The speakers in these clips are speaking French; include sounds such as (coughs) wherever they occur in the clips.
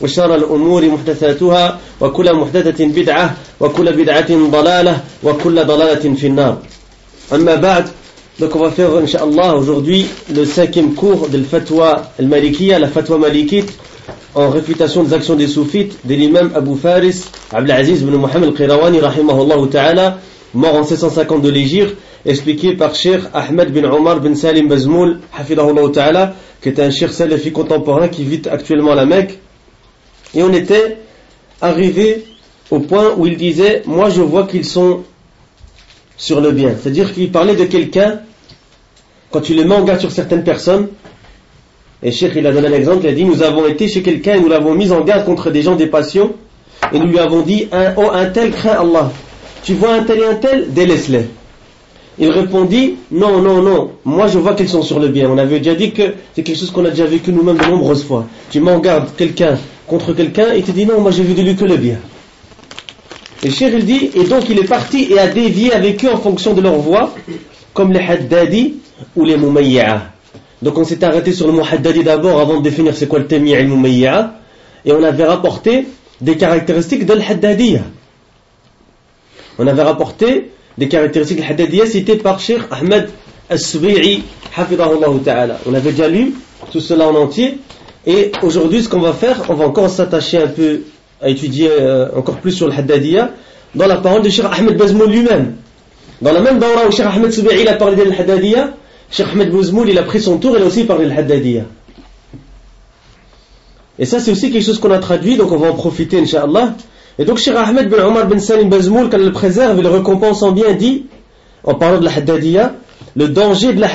وشر الأمور محدثاتها وكل محدثة بدعة وكل بدعة ضلالة وكل ضلالة في النار أما بعد Donc on va faire, Inch'Allah, aujourd'hui le cinquième cours de la fatwa al-Malikiya, la fatwa malikite, en réfutation des actions des soufites de l'imam Abu Faris, Abdelaziz ibn Muhammad al-Qirawani, rahimahullah ta'ala, mort en 750 de l'Égypte, expliqué par Cheikh Ahmed bin Omar bin Salim Bazmoul, hafidahullah ta'ala, qui est un Cheikh salafi contemporain qui vit actuellement à la Mecque. Et on était arrivé au point où il disait, moi je vois qu'ils sont sur le bien. C'est-à-dire qu'il parlait de quelqu'un, quand tu le mets en garde sur certaines personnes, et Cheikh il a donné un exemple, il a dit, nous avons été chez quelqu'un et nous l'avons mis en garde contre des gens des passions, et nous lui avons dit, un, oh un tel craint Allah. Tu vois un tel et un tel, délaisse-les. Il répondit, non, non, non, moi je vois qu'ils sont sur le bien. On avait déjà dit que c'est quelque chose qu'on a déjà vécu nous-mêmes de nombreuses fois. Tu m'en gardes quelqu'un contre quelqu'un et tu dis, non, moi j'ai vu de lui que le bien. Et Cheikh il dit, et donc il est parti et a dévié avec eux en fonction de leur voix, comme les haddadi ou les mumayya'a. Donc on s'est arrêté sur le mot haddadi d'abord avant de définir c'est quoi le tamiya et le mumayya'a. Et on avait rapporté des caractéristiques de l'haddadiyya. On avait rapporté des caractéristiques de l'haddadiyya citées par Cheikh Ahmed As-Subi'i, ta'ala. On avait déjà lu tout cela en entier. Et aujourd'hui, ce qu'on va faire, on va encore s'attacher un peu à étudier euh, encore plus sur le Haddadiyya dans la parole de Cheikh Ahmed Bazmoul lui-même. Dans la même daura où Cheikh Ahmed Soubi'i il a parlé de l'Haddadiyya, Cheikh Ahmed Bazmoul il a pris son tour, il a aussi parlé de l'Haddadiyya. Et ça c'est aussi quelque chose qu'on a traduit, donc on va en profiter Inch'Allah. Et donc Cheikh Ahmed bin Omar bin Salim Bazmoul, quand il le préserve et le récompense en bien, dit, en parlant de la le danger de la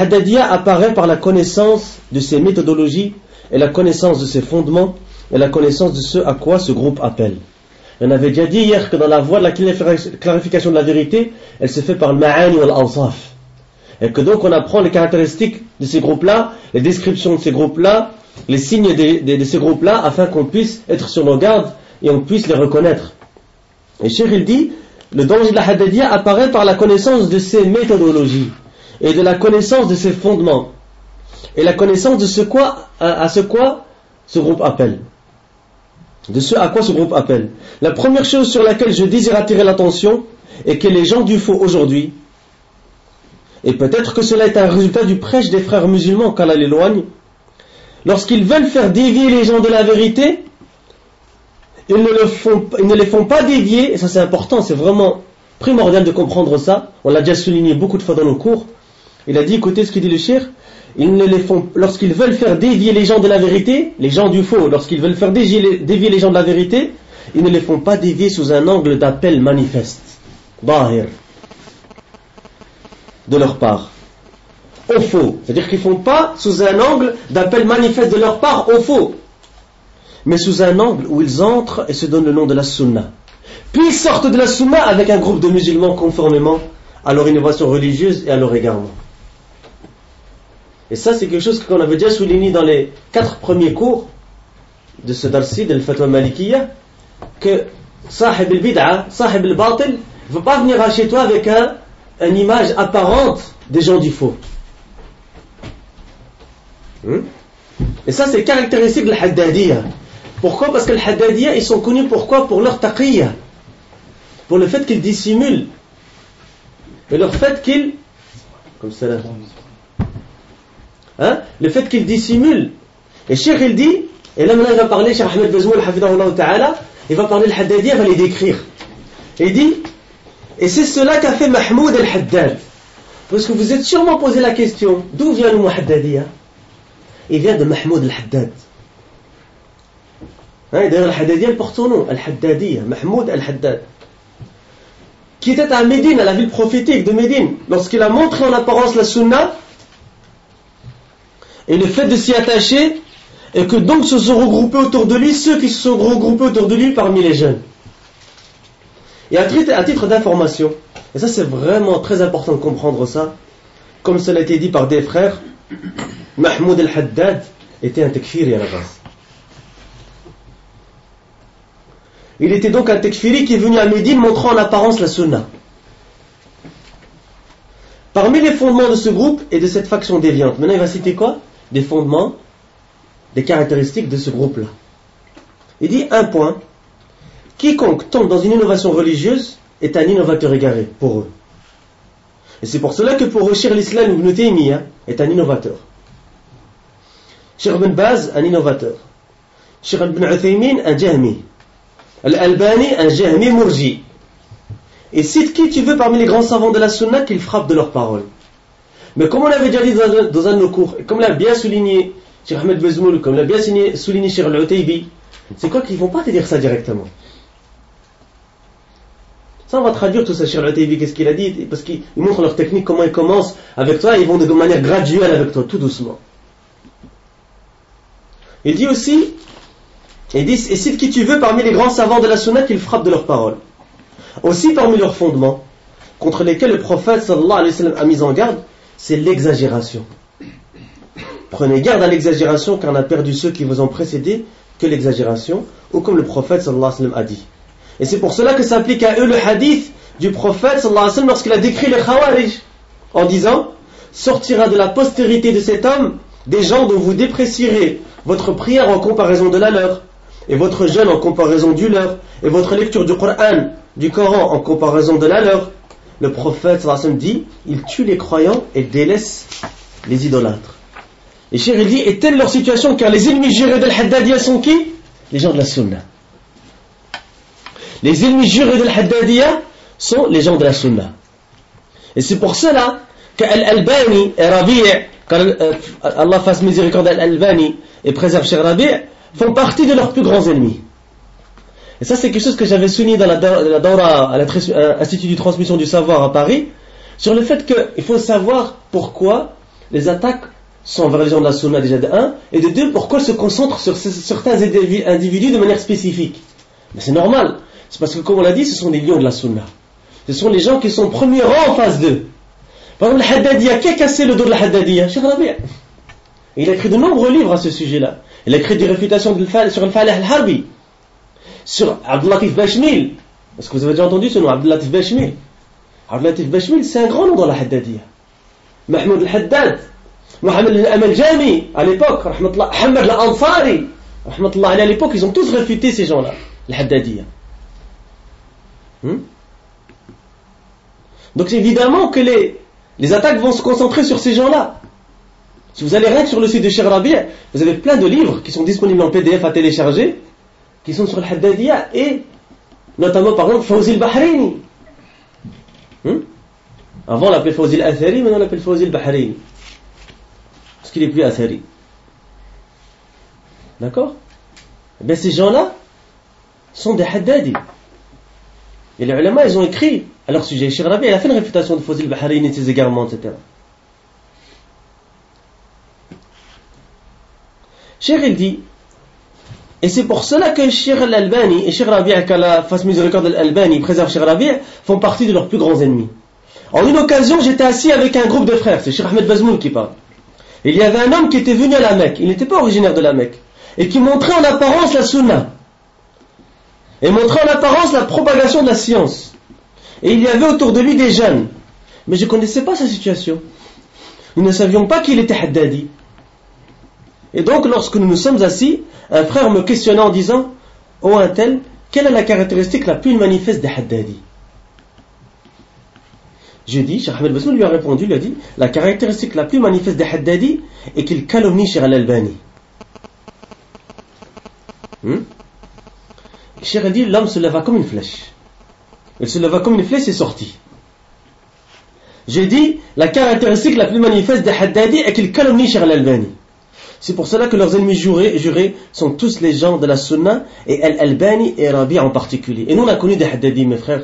apparaît par la connaissance de ses méthodologies et la connaissance de ses fondements et la connaissance de ce à quoi ce groupe appelle. On avait déjà dit hier que dans la voie de la clarification de la vérité, elle se fait par le ma'ani ou l'alsaf. Et que donc on apprend les caractéristiques de ces groupes-là, les descriptions de ces groupes-là, les signes de, ces groupes-là, afin qu'on puisse être sur nos gardes et on puisse les reconnaître. Et Cheikh il dit, le danger de la hadadiyya apparaît par la connaissance de ces méthodologies et de la connaissance de ses fondements et la connaissance de ce quoi, à ce quoi ce groupe appelle. De ce à quoi ce groupe appelle. La première chose sur laquelle je désire attirer l'attention est que les gens du faux aujourd'hui, et peut-être que cela est un résultat du prêche des frères musulmans qu'Allah l'éloigne, lorsqu'ils veulent faire dévier les gens de la vérité, ils ne, le font, ils ne les font pas dévier, et ça c'est important, c'est vraiment primordial de comprendre ça, on l'a déjà souligné beaucoup de fois dans nos cours, il a dit, écoutez ce qu'il dit le shir, ils ne les font, lorsqu'ils veulent faire dévier les gens de la vérité, les gens du faux, lorsqu'ils veulent faire dévier, les gens de la vérité, ils ne les font pas dévier sous un angle d'appel manifeste, bahir, de leur part, au faux. C'est-à-dire qu'ils ne font pas sous un angle d'appel manifeste de leur part au faux, mais sous un angle où ils entrent et se donnent le nom de la sunna. Puis ils sortent de la sunna avec un groupe de musulmans conformément à leur innovation religieuse et à leur égarement. Et ça, c'est quelque chose qu'on avait déjà souligné dans les quatre premiers cours de ce darsi, de l'Fatwa Malikiya, que Sahib al-Bid'a, Sahib al-Batil, ne veut pas venir chez toi avec un, une image apparente des gens du faux. Hmm? Et ça, c'est caractéristique de l'Haddadiyya. Pourquoi? Parce que les ils sont connus pourquoi? Pour leur taqiyya. Pour le fait qu'ils dissimulent. Et leur fait qu'ils. Comme ça. Hein? le fait qu'il dissimule. Et Cheikh il dit, et là maintenant il va parler, Cheikh Ahmed Bezmoul, ta'ala, il va parler de Haddadiyya, il va les décrire. Il dit, et c'est cela qu'a fait Mahmoud el-Haddad. Parce que vous êtes sûrement posé la question, d'où vient le mot Haddadiyya? Il vient de Mahmoud el-Haddad. Hein, D'ailleurs, el-Haddadiyya porte son nom, Mahmoud el-Haddad. Qui était à Médine, à la ville prophétique de Médine, lorsqu'il a montré en apparence la sunna, et le fait de s'y attacher, et que donc se sont regroupés autour de lui ceux qui se sont regroupés autour de lui parmi les jeunes. Et à titre, d'information, et ça c'est vraiment très important de comprendre ça, comme cela a été dit par des frères, Mahmoud el-Haddad était un tekfiri à la base. Il était donc un tekfiri qui est venu à Médine montrant en apparence la sunna. Parmi les fondements de ce groupe et de cette faction déviante, maintenant il va citer quoi? Des fondements des caractéristiques de ce groupe-là. Il dit un point, quiconque tombe dans une innovation religieuse est un innovateur égaré pour eux. Et c'est pour cela que pour eux, l'Islam ibn Taymiyyah est un innovateur. Shir ibn Baz, un innovateur. Shir ibn Uthaymin, un Jahmi. Al-Albani, un Jahmi Murji. Et cite qui tu veux parmi les grands savants de la Sunna qu'ils frappent de leurs paroles. Mais comme on l'avait déjà dit dans un, de nos cours, et comme l'a bien souligné Cheikh Ahmed Bezmoul, comme l'a bien souligné Cheikh al c'est quoi qu'ils vont pas te dire ça directement? Ça, on va traduire tout ça, Cheikh al qu'est-ce qu'il a dit? Parce qu'ils montrent leur technique, comment ils commencent avec toi, ils vont de manière graduelle avec toi, tout doucement. Il dit aussi, il dit, et cite qui tu veux parmi les grands savants de la sunna qu'ils frappent de leurs paroles. Aussi parmi leurs fondements, contre lesquels le prophète sallallahu alayhi wa sallam a mis en garde, c'est l'exagération. Prenez garde à l'exagération car on a perdu ceux qui vous ont précédé que l'exagération, ou comme le prophète a dit. Et c'est pour cela que s'applique à eux le hadith du prophète sallallahu alayhi lorsqu'il a décrit les khawarij en disant sortira de la postérité de cet homme des gens dont vous déprécierez votre prière en comparaison de la leur, et votre jeûne en comparaison du leur, et votre lecture du Coran, du Coran en comparaison de la leur. Le prophète dit il tue les croyants et délaisse les idolâtres. Et Cheikh il dit, est telle leur situation car les ennemis jurés de l'Haddadiyya sont qui? Les gens de la Sunna. Les ennemis jurés de l'Haddadiyya sont les gens de la Sunna. Et c'est pour cela qu'Al-Albani et Rabi' Allah fasse miséricorde à Al-Albani et préserve Cheikh Rabi' font partie de leurs plus grands ennemis. Et ça, c'est quelque chose que j'avais souligné dans la, à l'Institut de transmission du savoir à Paris, sur le fait qu'il faut savoir pourquoi les attaques sont envers les gens de la sunna déjà de 1, et de 2, pourquoi se concentre sur certains individus de manière spécifique Mais c'est normal, c'est parce que comme on l'a dit, ce sont des lions de la sunna. Ce sont les gens qui sont premier rang en phase 2. Par exemple, le Haddadiyya, qui a cassé le dos de la Haddadiyya? Il a écrit de nombreux livres à ce sujet-là. Il a écrit des réfutations sur le Faleh al-Harbi, sur Abdelatif Bashmil. Est-ce que vous avez déjà entendu ce nom, Abdelatif Bashmil? Abdelatif Bashmil, c'est un grand nom dans la Haddadiyya. Mahmoud al-Haddad, Mohamed al-Amal à l'époque, Ahmed al-Ansari, à l'époque, ils ont tous réfuté ces gens-là, les Haddadiyya. Hmm? Donc évidemment que les, les attaques vont se concentrer sur ces gens-là. Si vous allez rien sur le site de Rabi', vous avez plein de livres qui sont disponibles en PDF à télécharger, qui sont sur le Haddadiyya et notamment par exemple Fawzi al-Bahraini. Hmm? Avant on l'appelait Fawzi al-Athari, maintenant on l'appelle Fawzi al-Bahraini parce qu'il est plus athari. D'accord? Eh bien, ces gens-là sont des haddadi. Et les ulama, ils ont écrit à leur sujet. Cheikh Rabi, a fait une réputation de Fawzi al-Bahrain et ses égarements, etc. Cheikh, il dit, et c'est pour cela que Cheikh al-Albani et Cheikh Rabi, qu'à la face miséricorde al-Albani préserve Cheikh Rabi, font partie de leurs plus grands ennemis. En une occasion, j'étais assis avec un groupe de frères, c'est Cheikh Ahmed Bazmoul qui parle. Il y avait un homme qui était venu à la Mecque, il n'était pas originaire de la Mecque, et qui montrait en apparence la sunna, et montrait en apparence la propagation de la science. Et il y avait autour de lui des jeunes. Mais je ne connaissais pas sa situation. Nous ne savions pas qu'il était Haddadi. Et donc, lorsque nous nous sommes assis, un frère me questionna en disant Oh, un tel, quelle est la caractéristique la plus manifeste des Haddadi? J'ai dit, Cheikh Ahmed Bassoul lui a répondu, lui a dit, la caractéristique la plus manifeste des Haddadi est qu'il calomnie Cheikh Al-Albani. Hmm? Cheikh dit l'homme se leva comme une flèche. Il se leva comme une flèche et sortit. J'ai dit la caractéristique la plus manifeste des Haddadi est qu'ils calomnient Cheikh al-Albani. C'est pour cela que leurs ennemis jurés, jurés sont tous les gens de la Sunna et Al-Albani et Rabi en particulier. Et nous on a connu des Haddadi mes frères.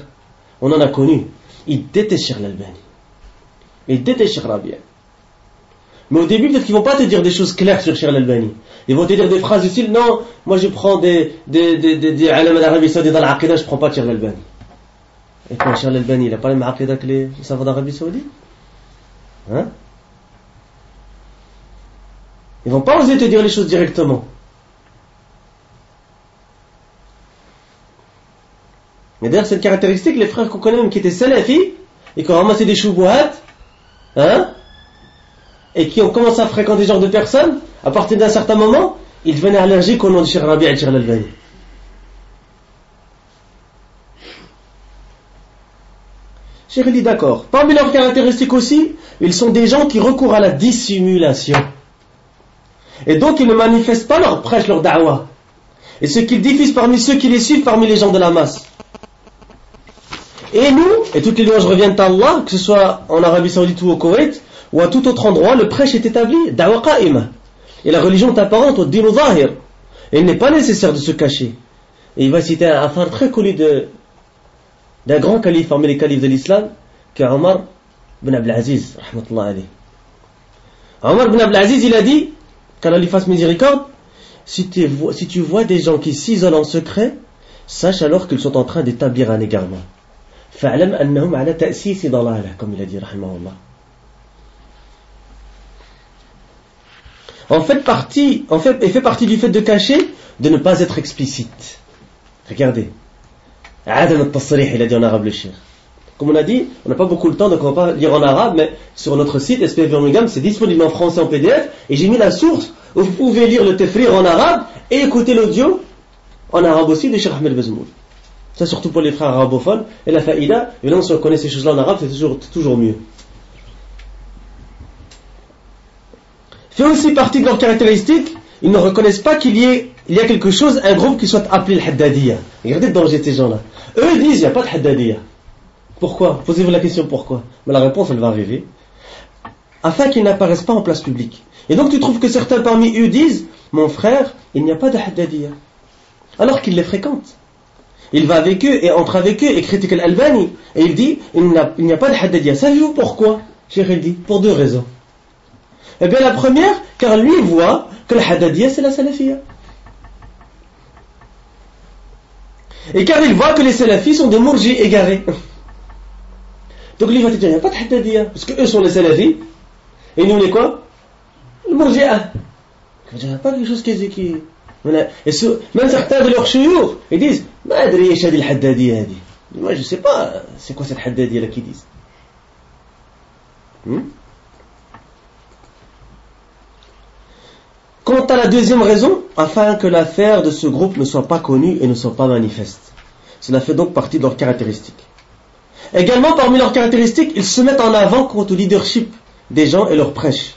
On en a connu. Ils détestent Cheikh al-Albani. Ils détestent Rabi. Mais au début, peut-être qu'ils vont pas te dire des choses claires sur Cheikh al-Albani. Ils vont te dire des phrases du style Non, moi je prends des, des, des, des, des d'Arabie Saoudite dans je prends pas Cheikh al-Albani. Et quand Cheikh al-Albani, il a pas les même que les savants d'Arabie Saoudite? Hein? Ils vont pas oser te dire les choses directement. Mais d'ailleurs, cette caractéristique, les frères qu'on connaît même qui étaient salafis et qui ont ramassé des choubouhats, hein, et qui ont commencé à fréquenter ce genre de personnes, à partir d'un certain moment, ils devenaient allergiques au nom de Cheikh Rabi et Cheikh al Cheikh dit d'accord. Parmi leurs caractéristiques aussi, ils sont des gens qui recourent à la dissimulation. Et donc ils ne manifestent pas leur prêche, leur da'wah. Et ce qu'ils diffusent parmi ceux qui les suivent, parmi les gens de la masse. Et nous, et toutes les louanges reviennent à Allah, que ce soit en Arabie Saoudite ou au Koweït, ou à tout autre endroit, le prêche est établi, da'wa qa'ima. Et la religion est apparente au dinu zahir. Et il n'est pas nécessaire de se cacher. Et il va citer un affaire très connu d'un grand calife parmi les califes de l'islam, qui est Omar ibn Abdelaziz, rahmatullah alayhi. Omar ibn Abdelaziz, il a dit, qu'Allah fasse miséricorde, si tu, vois, des gens qui s'isolent en secret, sache alors qu'ils sont en train d'établir un égarement. Fa'alam annahum ala ta'sisi dalala, comme il a dit, rahimahullah. en fait partie, en fait, et fait partie du fait de cacher, de ne pas être explicite. Regardez. Adam al-Tasrih, il a dit en arabe le shir. Comme on a dit, on n'a pas beaucoup de temps, donc on va pas lire en arabe, mais sur notre site, SPF Birmingham, c'est disponible en français en PDF, et j'ai mis la source où vous pouvez lire le tefrir en arabe et écouter l'audio en arabe aussi de Cheikh Ahmed Bezmoul. Ça, surtout pour les frères arabophones. Et la faïda, évidemment, si on connaît ces choses-là en arabe, c'est toujours, mieux. fait aussi partie de leurs caractéristiques, ils ne reconnaissent pas qu'il y, ait, a quelque chose, un groupe qui soit appelé le Haddadiyya. Regardez le danger de ces gens-là. Eux disent, il n'y a pas de Haddadiyya. Pourquoi? Posez-vous la question pourquoi? Mais la réponse, elle va arriver. Afin qu'ils n'apparaissent pas en place publique. Et donc tu trouves que certains parmi eux disent, mon frère, il n'y a pas de Haddadiyya. Alors qu'ils les fréquentent. Il va avec eux et entre avec eux et critique l'Albanie. Et il dit, il n'y a, pas de Haddadiyya. Savez-vous pourquoi Cheikh dit, pour deux raisons. Eh bien la première, car lui voit que le Haddadiyya c'est la Salafiyya. Et car il voit que les salafis sont des mourjis égarés. Donc les Fatidjiens, il n'y a pas de Haddadiyya, parce qu'eux sont les salafis, et nous est quoi? Les Mourji'a. Il n'y a pas quelque chose qui. qui... Et ce, même certains de leurs chouyours, ils disent bah, Madri Shadi Moi je ne sais pas, c'est quoi cette Haddadiyya là qu'ils disent. Hmm? Quant à la deuxième raison, afin que l'affaire de ce groupe ne soit pas connue et ne soit pas manifeste. Cela fait donc partie de leurs caractéristiques. Également, parmi leurs caractéristiques, ils se mettent en avant quant au leadership des gens et leur prêche.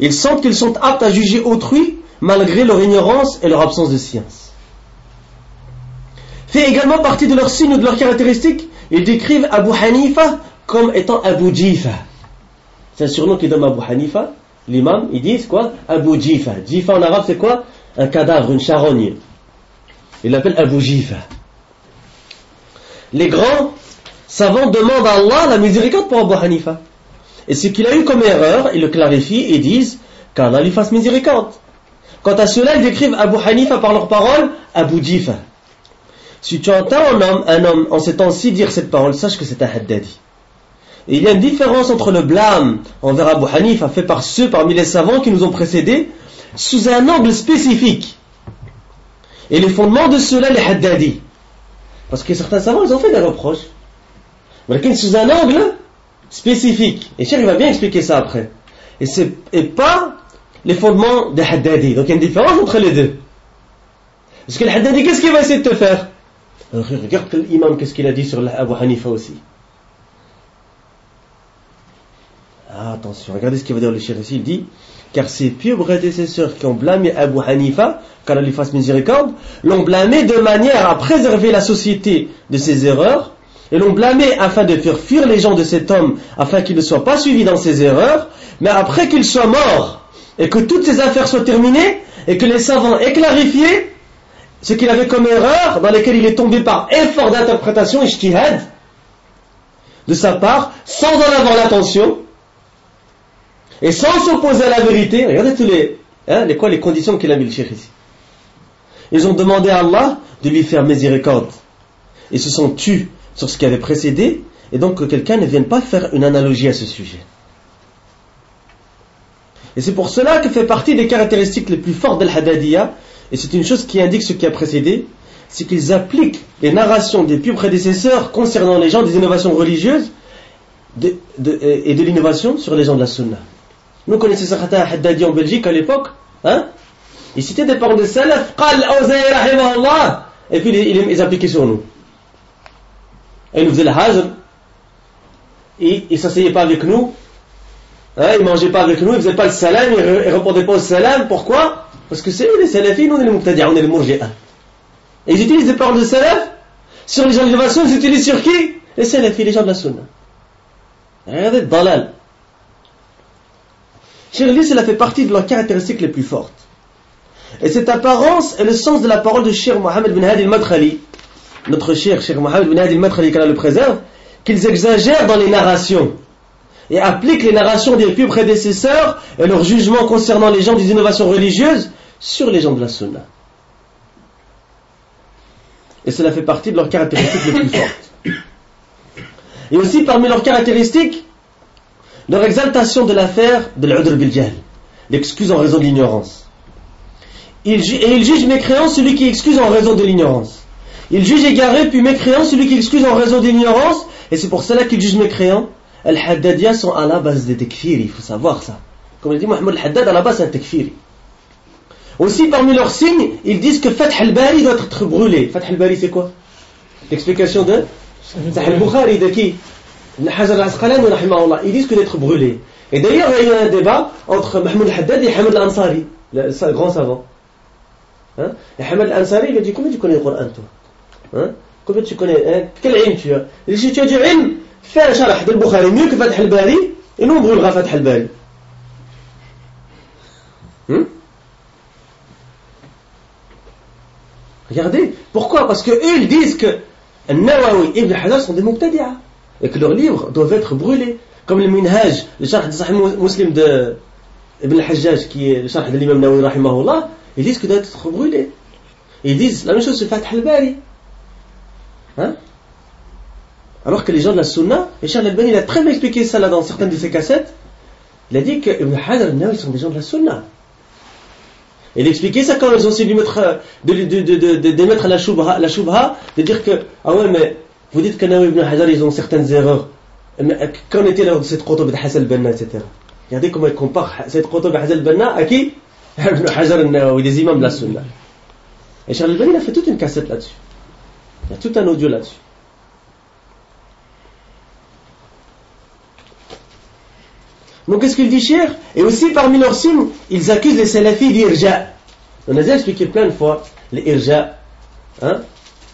Ils sentent qu'ils sont aptes à juger autrui malgré leur ignorance et leur absence de science. Fait également partie de leurs signes ou de leurs caractéristiques, ils décrivent Abu Hanifa comme étant Abu Jifa. C'est un surnom qui donne Abu Hanifa, l'imam, ils disent quoi? Abu Jifa. Jifa en arabe c'est quoi? Un cadavre, une charogne. Il l'appelle Abu Jifa. Les grands savants demandent à Allah la miséricorde pour Abu Hanifa. Et ce qu'il a eu comme erreur, ils le clarifient et disent qu'Allah lui fasse miséricorde. Quant à cela, ils décrivent Abu Hanifa par leurs paroles Abu Jifa. Si tu entends un homme, un homme en ces temps-ci dire cette parole, sache que c'est un haddadi. Et il y a une différence entre le blâme envers Abu Hanifa fait par ceux parmi les savants qui nous ont précédés sous un angle spécifique. Et les fondements de cela, les haddadi. Parce que certains savants, ils ont fait des reproches. Mais sous un angle spécifique. Et Cheikh, il va bien expliquer ça après. Et pas les fondements des haddadi. Donc il y a une différence entre les deux. Parce que le haddadi, qu'est-ce qu'il va essayer de te faire? Regarde l'imam, qu'est-ce qu'il a dit sur Abu Hanifa aussi. Ah, attention, regardez ce qu'il va dire le Cheikh ici. Il dit Car ces pieux prédécesseurs qui ont blâmé Abu Hanifa, qu'Allah lui fasse miséricorde, l'ont blâmé de manière à préserver la société de ses erreurs, et l'ont blâmé afin de faire fuir les gens de cet homme, afin qu'il ne soit pas suivi dans ses erreurs, mais après qu'il soit mort, et que toutes ses affaires soient terminées, et que les savants aient clarifié ce qu'il avait comme erreur, dans lesquelles il est tombé par effort d'interprétation, ijtihad, de sa part, sans en avoir l'intention, et sans s'opposer à la vérité, regardez tous les, hein, les, quoi, les conditions qu'il a mis le cheikh ici. Ils ont demandé à Allah de lui faire miséricorde. Ils se sont tus sur ce qui avait précédé, et donc que quelqu'un ne vienne pas faire une analogie à ce sujet. Et c'est pour cela que fait partie des caractéristiques les plus fortes d'Al-Hadadiyya, et c'est une chose qui indique ce qui a précédé, c'est qu'ils appliquent les narrations des plus prédécesseurs concernant les gens des innovations religieuses et de l'innovation sur les gens de la Sunna. Nous connaissons certains Haddadi en Belgique à l'époque. Hein ils citaient des paroles de Salaf, et puis ils, les appliquaient sur nous. Et ils nous faisaient le hajr, et ils ne s'asseyaient pas avec nous, hein, ne mangeaient pas avec nous, ils ne faisaient pas le salam, ils ne répondaient pas au salam. Pourquoi? Parce que c'est eux les salafis, nous on est les muqtadi'a, on est les murji'a. Et ils utilisent des paroles de salaf sur les gens de l'innovation, ils utilisent sur qui? Les salafis, les gens de la sunna. Regardez, dalal. Cheikh cela fait partie de leurs caractéristiques les plus fortes. Et cette apparence est le sens de la parole de Cheikh Mohamed bin Hadi al-Madkhali, notre cher Cheikh Mohamed bin Hadi al-Madkhali, qu'Allah le préserve, qu'ils exagèrent dans les narrations et appliquent les narrations des plus prédécesseurs et leurs jugements concernant les gens des innovations religieuses sur les gens de la Sunna. Et cela fait partie de leurs caractéristiques les plus fortes. Et aussi parmi leurs caractéristiques, leur exaltation de l'affaire de l'udr bil l'excuse en raison de l'ignorance. et il juge mécréant celui qui excuse en raison de l'ignorance. Il juge égaré puis mécréant celui qui excuse en raison de l'ignorance, et c'est pour cela qu'il juge mécréant. Al-Haddadiya sont à la base des tekfiri, il faut savoir ça. Comme il dit Mohamed Al-Haddad, à la base c'est un tekfiri. Aussi parmi leurs signes, ils disent que Fath al-Bari doit être brûlé. Fath al-Bari c'est quoi? L'explication de? Sahih al-Bukhari de qui? Ils disent d'être brûlé. Et d'ailleurs, il y a eu un débat entre Mahmoud Haddad et Hamad al-Ansari, le grand savant. Hein? Et Hamad al-Ansari, il a dit Combien tu connais le Coran, toi? Hein? Combien tu connais hein? Quel tu as? Il dit Si tu as du ilm, fais un sharh de Bukhari mieux que Fath al-Bari, et nous on brûlera Fath al-Bari. Hmm? Regardez, pourquoi? Parce que eux ils disent que Nawawi et Ibn Hajar sont des Muqtadi'a et que leurs livres doivent être brûlés. Comme le Minhaj, le charh de Sahih Muslim de Ibn al-Hajjaj, qui est le charh de l'imam Nawawi, rahimahullah, ils disent que doit être brûlé. Ils disent la même chose sur Fath al-Bari. Hein? Alors que les gens de la Sunna, et Charles al-Bani, il a très bien expliqué ça là dans certaines de ses cassettes, il a dit que Ibn Hajar et Nawawi sont des gens de la Sunna. Il a expliqué ça quand ils ont essayé de, mettre, de, de, de, de, mettre la shubha, la de dire que, ah ouais, mais vous dites qu'Anawi ibn Hajar, ils ont certaines erreurs. Qu'en était là cette qutub de Hassan al-Banna, etc. Regardez comment il compare cette qutub de Hassan al-Banna à qui? (laughs) Ibn Hajar al-Nawawi, des imams de la Sunna. Et Charles al-Bani, il a fait toute une cassette là-dessus. Il y a tout un audio là-dessus. Donc qu'est-ce qu'il dit cher Et aussi parmi leurs signes, ils accusent les salafis d'irja. On a déjà expliqué plein de fois les irja, hein,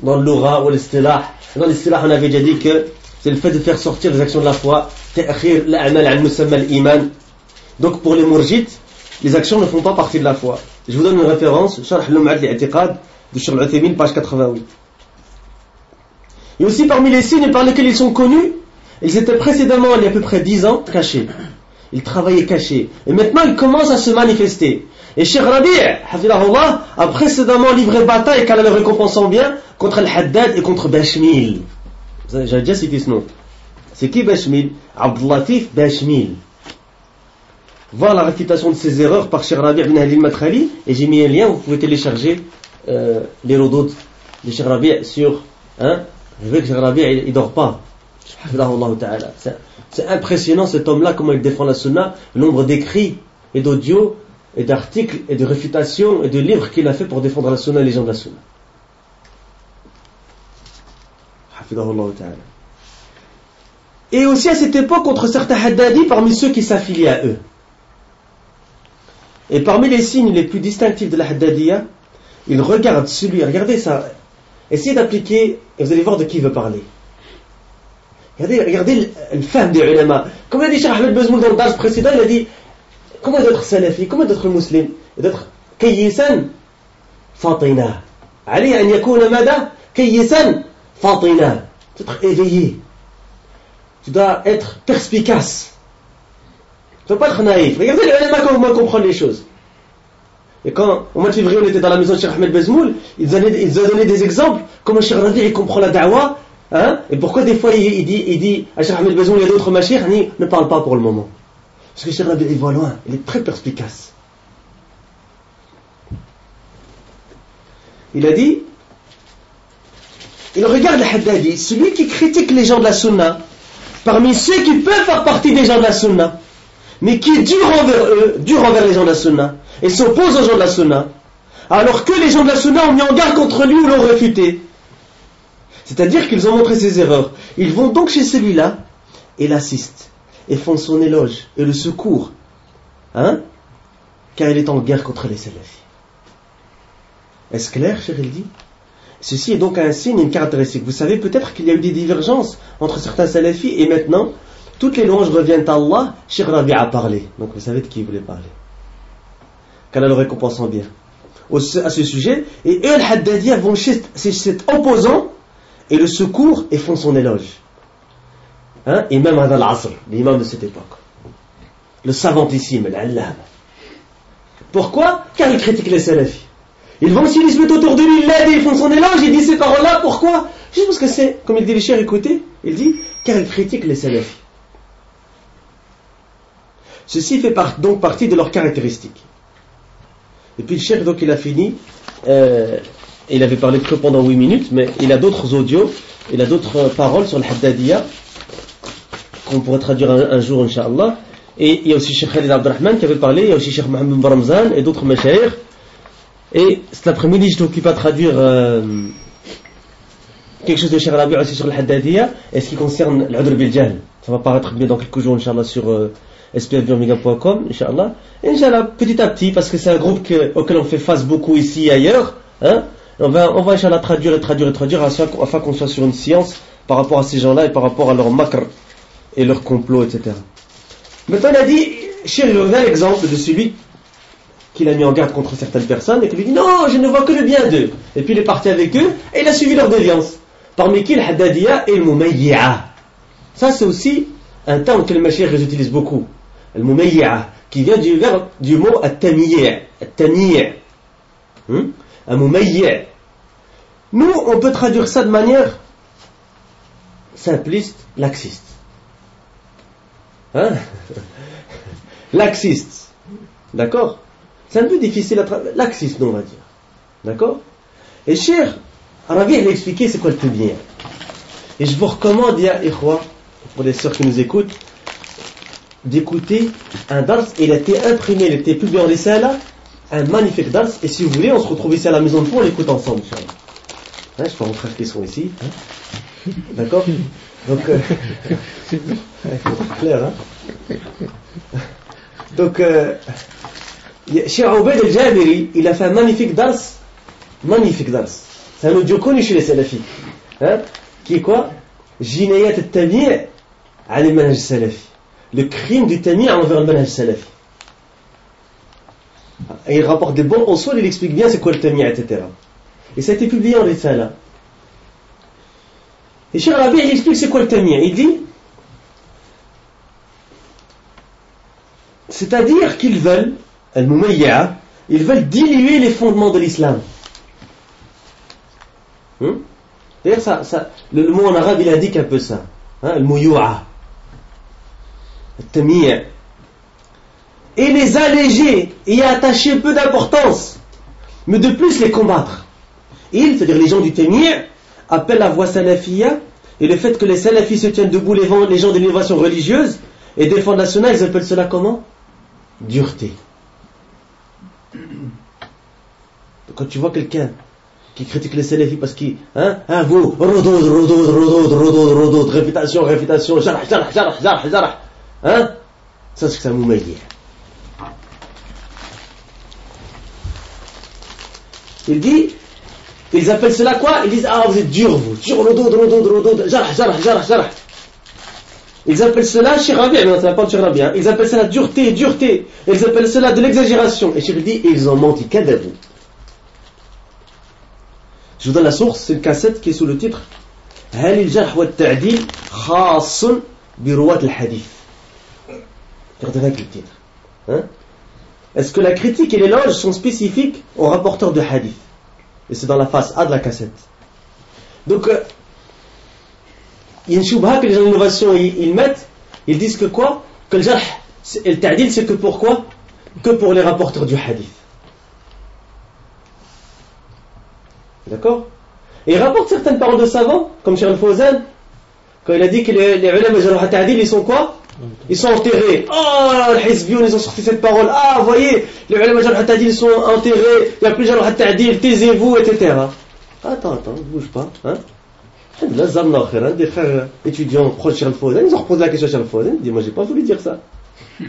dans l'aura ou l'istilah. Dans l'istilah, on avait déjà dit que c'est le fait de faire sortir les actions de la foi, donc pour les mourjites, les actions ne font pas partie de la foi. Je vous donne une référence, Sharh al-Mu'ad de Shir al page 88. Et aussi parmi les signes par lesquels ils sont connus, ils étaient précédemment, il y a à peu près 10 ans, cachés. Ils travaillaient cachés. Et maintenant, ils commencent à se manifester. Et Cheikh Rabi' a précédemment livré bataille, qu'elle le récompensant bien, contre Al-Haddad et contre Bashmil. J'ai déjà cité ce nom. C'est qui Bashmil? Abdelatif Bashmil. Voir la réfutation de ses erreurs par Cheikh Rabi' bin Halil Matrali, et j'ai mis un lien, vous pouvez télécharger euh, les rodotes de Cheikh Rabi' sur. Hein, je veux que Cheikh Rabi' il, il dort pas. C'est impressionnant cet homme-là, comment il défend la sunna, le nombre d'écrits et d'audios et d'articles et de réfutations et de livres qu'il a fait pour défendre la sunna et les gens de la sunna. et aussi à cette époque contre certains Haddadi parmi ceux qui s'affiliaient à eux. Et parmi les signes les plus distinctifs de la Haddadiya, il regarde celui, regardez ça, essayez d'appliquer, et vous allez voir de qui il veut parler. Regardez, regardez le femme des ulama. Comme a dit Cheikh Ahmed Bezmoul dans le précédent, il a dit comment d'être salafi, comment d'être musulman, d'être kayisan fatina. Ali an yakuna mada? Kayisan fatina. D'être éveillé. Tu dois être perspicace. Tu ne dois pas être naïf. Regardez les ulama comment comprendre les choses. Et quand, au mois de février, on était dans la maison de Cheikh Ahmed Bezmoul, ils ont donné des exemples, comment Cheikh Rabi il comprend la da'wah, hein, et pourquoi des fois il, dit, il à Cheikh Ahmed Bezmoul, il y a d'autres machir, il ne parle pas pour le moment. Parce que Cheikh il voit loin, il est très perspicace. Il a dit, il regarde le Haddadi, celui qui critique les gens de la Sunna, parmi ceux qui peuvent faire partie des gens de la Sunna, mais qui est dur envers eux, dur envers les gens de la Sunna, et s'oppose aux gens de la Sunna, alors que les gens de la Sunna ont mis en garde contre lui ou l'ont réfuté. C'est-à-dire qu'ils ont montré ses erreurs. Ils vont donc chez celui-là et l'assistent, et font son éloge et le secours, hein, car il est en guerre contre les salafis. Est-ce clair, cher dit Ceci est donc un signe, une caractéristique. Vous savez peut-être qu'il y a eu des divergences entre certains salafis et maintenant, toutes les louanges reviennent à Allah. Cheikh Rabi a parlé. Donc vous savez de qui il voulait parler qu'Allah le récompense en bien à ce sujet. Et eux, al vont chez cet opposant et le secours et font son éloge. Hein? Et même al-Asr, l'imam de cette époque. Le savantissime, l'Allah. Pourquoi? Car il critique les salafis. Ils vont se mettent autour de lui, l'aident et ils font son éloge, il dit ces paroles-là, pourquoi? Juste parce que c'est, comme il dit les chers, écoutez, il dit, car il critique les salafis. Ceci fait donc partie de leurs caractéristiques. Et puis le chef, donc, il a fini. Euh, il avait parlé que pendant 8 minutes, mais il a d'autres audios, il a d'autres paroles sur le Haddadiya qu'on pourrait traduire un, jour, Inch'Allah. Et il y a aussi Cheikh Khalid Abdurrahman qui avait parlé, il y a aussi Cheikh Mohamed Baramzan et d'autres mashayikh. Et cet après-midi, je t'occupe à traduire euh, quelque chose de Cheikh Rabi aussi sur le Haddadiya, et ce qui concerne l'Udr bil Ça va paraître bien dans quelques jours, Inch'Allah, sur. Euh, spfbiomega.com, Inch'Allah. Inch'Allah, petit à petit, parce que c'est un groupe auquel on fait face beaucoup ici et ailleurs, hein, on va, on va Inch'Allah traduire et traduire et traduire afin qu'on soit sur une science par rapport à ces gens-là et par rapport à leur macre et leurs complots, etc. Maintenant, il a dit, Shir, il a l'exemple de celui qu'il a mis en garde contre certaines personnes et qui lui dit non, je ne vois que le bien d'eux. Et puis il est parti avec eux et il a suivi leur déviance. Parmi qui le Haddadiya et le Moumayya. Ça, c'est aussi un terme que les Machir utilise beaucoup. Le Moumayya, qui vient du, verbe, du mot At-Taniya. Un hmm? Moumayya. Nous, on peut traduire ça de manière simpliste, laxiste hein? laxiste d'accord? C'est un peu difficile à traduire laxiste on va dire d'accord? Et cher Ravi il a expliqué c'est quoi le bien et je vous recommande ya pour les sœurs qui nous écoutent d'écouter un dars. Il a été imprimé, il a été publié en là, un magnifique dars. Et si vous voulez, on se retrouve ici à la maison de fond, on l'écoute ensemble. Hein, je peux mon frère qui sont ici. Hein. D'accord? Donc, euh, (laughs) clair. Hein Donc, euh, Cheikh Obeid el-Jabiri, il a fait un magnifique dars. Magnifique dars. C'est un audio connu chez les salafis. Hein, qui est quoi? Jinayat al-Tami' al-Manhaj salafi le crime du tami' envers le manhaj salafi. Et il rapporte des bons consoles, il explique bien c'est quoi le tami' etc. Et ça a été publié en là. Et Cheikh Rabi, il explique c'est quoi le tami' Il dit c'est-à-dire qu'ils veulent, ils veulent diluer les fondements de l'islam. Hmm? D'ailleurs, ça, ça, le, mot en arabe, il indique un peu ça. Hein, le et les alléger et y attacher peu d'importance, mais de plus les combattre. Ils, c'est-à-dire les gens du Temir, appellent la voix salafia et le fait que les salafis se tiennent debout, les, gens de l'innovation religieuse, et défendent la sunna, ils appellent cela comment? Dureté. Quand tu vois quelqu'un qui critiquent les salafis parce qu'ils, hein, hein, vous, rodoud, rodoud, rodoud, rodoud, rodoud, réputation, réputation, jarh, jarh, jarh, jarh, jarh, hein, ça c'est que ça moumaïdir. Il dit, ils appellent cela quoi? Ils disent, ah vous êtes dur vous, dur, rodoud, rodoud, rodoud, jarh, jarh, jarh, jarh. Ils appellent cela shirabi, mais ça pas shirabi, hein. ils appellent cela dureté, dureté, ils appellent cela de l'exagération. Et Shir dit, ils ont menti, kadabou. Je vous donne la source, c'est une cassette qui est sous le titre هل الجرح والتعديل خاص برواة الحديث Regardez avec le titre. Hein? Est-ce que la critique et l'éloge sont spécifiques aux rapporteurs de hadith Et c'est dans la face A de la cassette. Donc, euh, il y a que les gens d'innovation ils, mettent. Ils disent que quoi? Que le jarh le ta'dil, c'est que pourquoi Que pour les rapporteurs du hadith. D'accord? Et il rapporte certaines paroles de savants, comme Cheikh Al-Fawzan, quand il a dit que les, les ulama jarh ils sont quoi? Ils sont enterrés. Oh, les hizbioun, ils ont sorti cette parole. Ah, voyez, les ulama jarh ta'dil, sont enterrés. Il n'y a plus jarh ta'dil, taisez-vous, etc. Attends, attends, bouge pas. Hein des frères étudiants proches de Al-Fawzan, ils ont reposé la question à Al-Fawzan, ils disent, moi j'ai pas voulu dire ça. (laughs)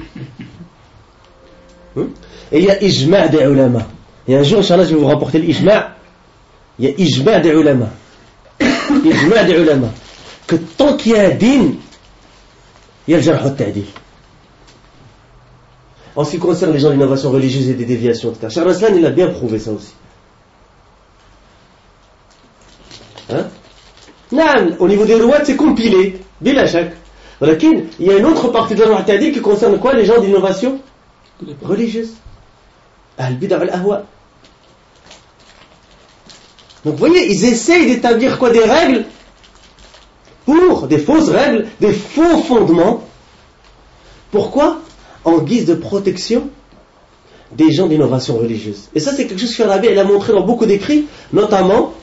Et il y a ijma' des ulama. Et un jour, Inch'Allah, je vais vous rapporter l'ijma' il y a ijma' des ulama. (coughs) ijma' des ulama. Que tant qu'il y a un din, il y a le jarh al-ta'dil. En ce qui concerne les gens d'innovation religieuse et des déviations, etc. Charles Aslan, il a bien prouvé ça aussi. Hein? Au niveau des lois, c'est compilé. Il y a une autre partie de la loi qui concerne quoi Les gens d'innovation religieuse. Al-ahwa. Donc vous voyez, ils essayent d'établir quoi Des règles pour, des fausses règles, des faux fondements. Pourquoi? En guise de protection des gens d'innovation religieuse. Et ça, c'est quelque chose que elle a montré dans beaucoup d'écrits, notamment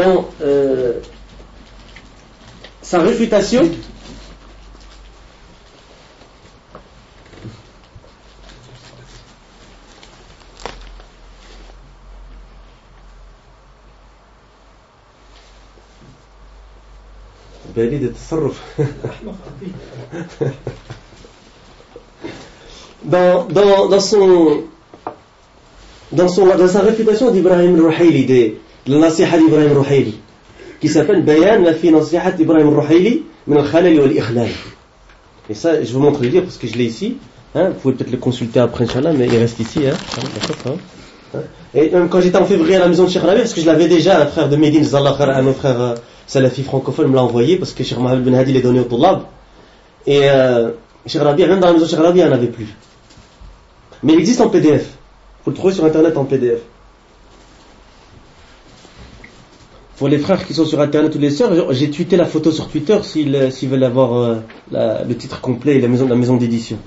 dans euh, sa réfutation. Dans, dans, dans, son, dans, son, dans sa réputation d'Ibrahim al-Ruhayli, de, de la nasiha d'Ibrahim al-Ruhayli, qui s'appelle Bayan la fi nasihat d'Ibrahim al-Ruhayli min al-khalal wal ikhlal. Et ça, je vous montre le livre parce que je l'ai ici. Hein, vous pouvez peut-être le consulter après, Inch'Allah, mais il reste ici. Hein. hein. Et même quand j'étais en février à la maison de Cheikh Rabi, parce que je l'avais déjà, un frère de Médine, un frère euh, salafi francophone me l'a envoyé parce que Cheikh Mohamed Ben Hadi l'a donné au Toulab. Et euh, Cheikh Rabi, même dans la maison de Cheikh Rabi, il n'y en avait plus. Mais il existe en PDF. Faut le trouver sur internet en PDF. Pour les frères qui sont sur internet ou les sœurs, j'ai tweeté la photo sur Twitter s'ils euh, veulent avoir euh, le titre complet et la maison, d'édition.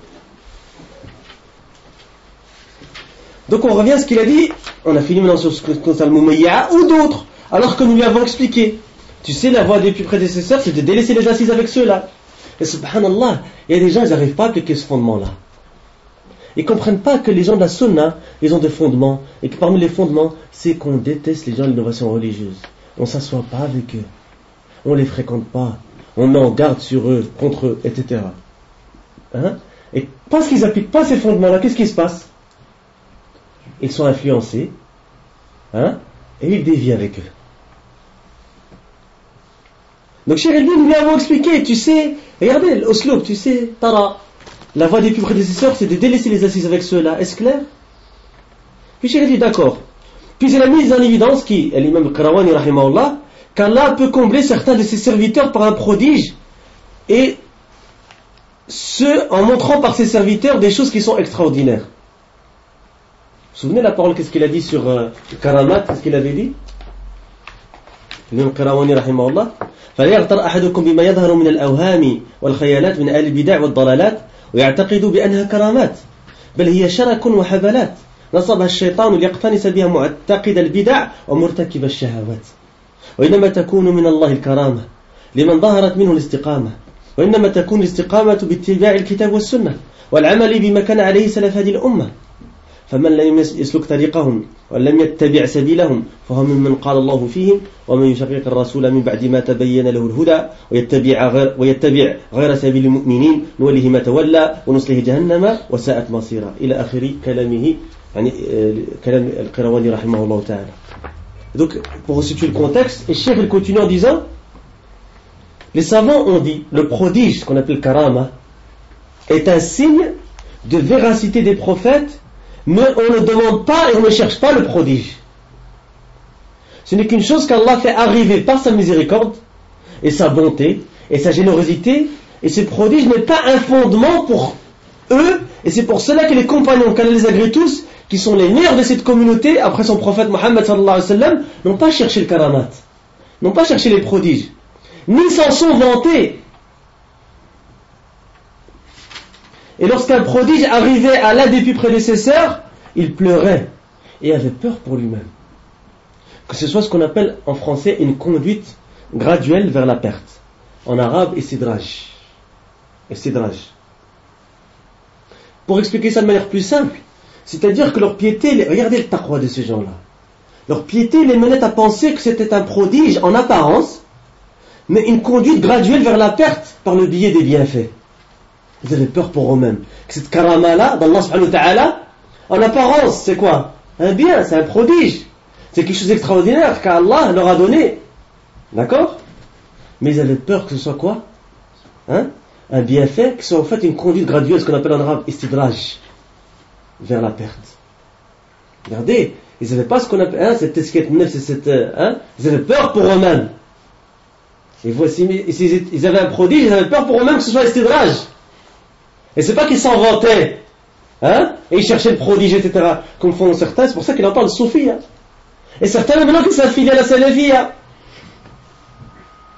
Donc on revient à ce qu'il a dit. On a fini maintenant sur ce que concerne le ou d'autres, alors que nous lui avons expliqué. Tu sais, la voie des plus prédécesseurs, c'est de délaisser les assises avec ceux-là. Et subhanallah, il y a des gens, ils n'arrivent pas à appliquer ce fondement-là. Ils ne comprennent pas que les gens de la sunna, ils ont des fondements, et que parmi les fondements, c'est qu'on déteste les gens de l'innovation religieuse. On ne s'assoit pas avec eux. On ne les fréquente pas. On met en garde sur eux, contre eux, etc. Hein? Et parce qu'ils n'appliquent pas ces fondements-là, qu'est-ce qui se passe? Ils sont influencés, hein? et ils dévient avec eux. Donc Cheikh nous lui avons expliqué, tu sais, regardez l'oslo, tu sais, Tara, la voie des plus prédécesseurs, c'est de délaisser les assises avec ceux-là, est-ce clair? Puis Cheikh dit d'accord. Puis il a mis en évidence qui, l'imam Karawani rahimahullah, qu'Allah peut combler certains de ses serviteurs par un prodige, et ce, en montrant par ses serviteurs des choses qui sont extraordinaires. Vous vous souvenez la parole, qu'est-ce qu'il a dit sur euh, Karamat, qu'est-ce qu'il avait dit L'imam Karawani rahimahullah, فليغتر أحدكم بما يظهر من الأوهام والخيالات من أهل البدع والضلالات ويعتقد بأنها كرامات بل هي شرك وحبلات نصبها الشيطان ليقتنس بها معتقد البدع ومرتكب الشهوات. وإنما تكون من الله الكرامة لمن ظهرت منه الاستقامة. وإنما تكون الاستقامة باتباع الكتاب والسنة والعمل بما كان عليه سلف هذه الأمة. فمن لم يسلك طريقهم ولم يتبع سبيلهم فهو ممن قال الله فيهم ومن يشقق الرسول من بعد ما تبين له الهدى ويتبع غير, ويتبع غير سبيل المؤمنين نوله ما تولى ونصله جهنم وساءت مصيرا. إلى آخر كلامه. يعني كلام القرواني رحمه الله تعالى Donc, pour resituer le contexte, et Cheikh il continue en disant Les savants ont dit le prodige, ce qu'on appelle karama, est un signe de véracité des prophètes mais on ne demande pas et on ne cherche pas le prodige. Ce n'est qu'une chose qu'Allah fait arriver par sa miséricorde et sa bonté et sa générosité, et ce prodige n'est pas un fondement pour et c'est pour cela que les compagnons, qu'Allah les tous, qui sont les meilleurs de cette communauté, après son prophète Mohammed n'ont pas cherché le karamat, n'ont pas cherché les prodiges, ni s'en sont vantés. Et lorsqu'un prodige arrivait à l'un des plus prédécesseurs, il pleurait et avait peur pour lui-même. Que ce soit ce qu'on appelle en français une conduite graduelle vers la perte. En arabe, sidraj. Pour expliquer ça de manière plus simple, c'est-à-dire que leur piété, regardez le taqwa de ces gens-là. Leur piété les menait à penser que c'était un prodige en apparence, mais une conduite graduelle vers la perte par le biais des bienfaits. Ils avaient peur pour eux-mêmes. Que cette karama-là, d'Allah subhanahu en apparence, c'est quoi? Un bien, c'est un prodige. C'est quelque chose d'extraordinaire qu'Allah leur a donné. D'accord? Mais ils avaient peur que ce soit quoi? Hein? Un bienfait, que ce soit en fait une conduite graduelle, ce qu'on appelle en arabe istidraj, vers la perte. Regardez, ils n'avaient pas ce qu'on appelle, hein, cette esquette neuf, cette, euh, hein, ils avaient peur pour eux-mêmes. Et voici, ils avaient un prodige, ils avaient peur pour eux-mêmes que ce soit istidraj. Et c'est pas qu'ils s'en vantaient, hein, et ils cherchaient le prodige, etc., comme font certains, c'est pour ça qu'il en parle de hein. Et certains, maintenant, qui s'affilient à la salafia.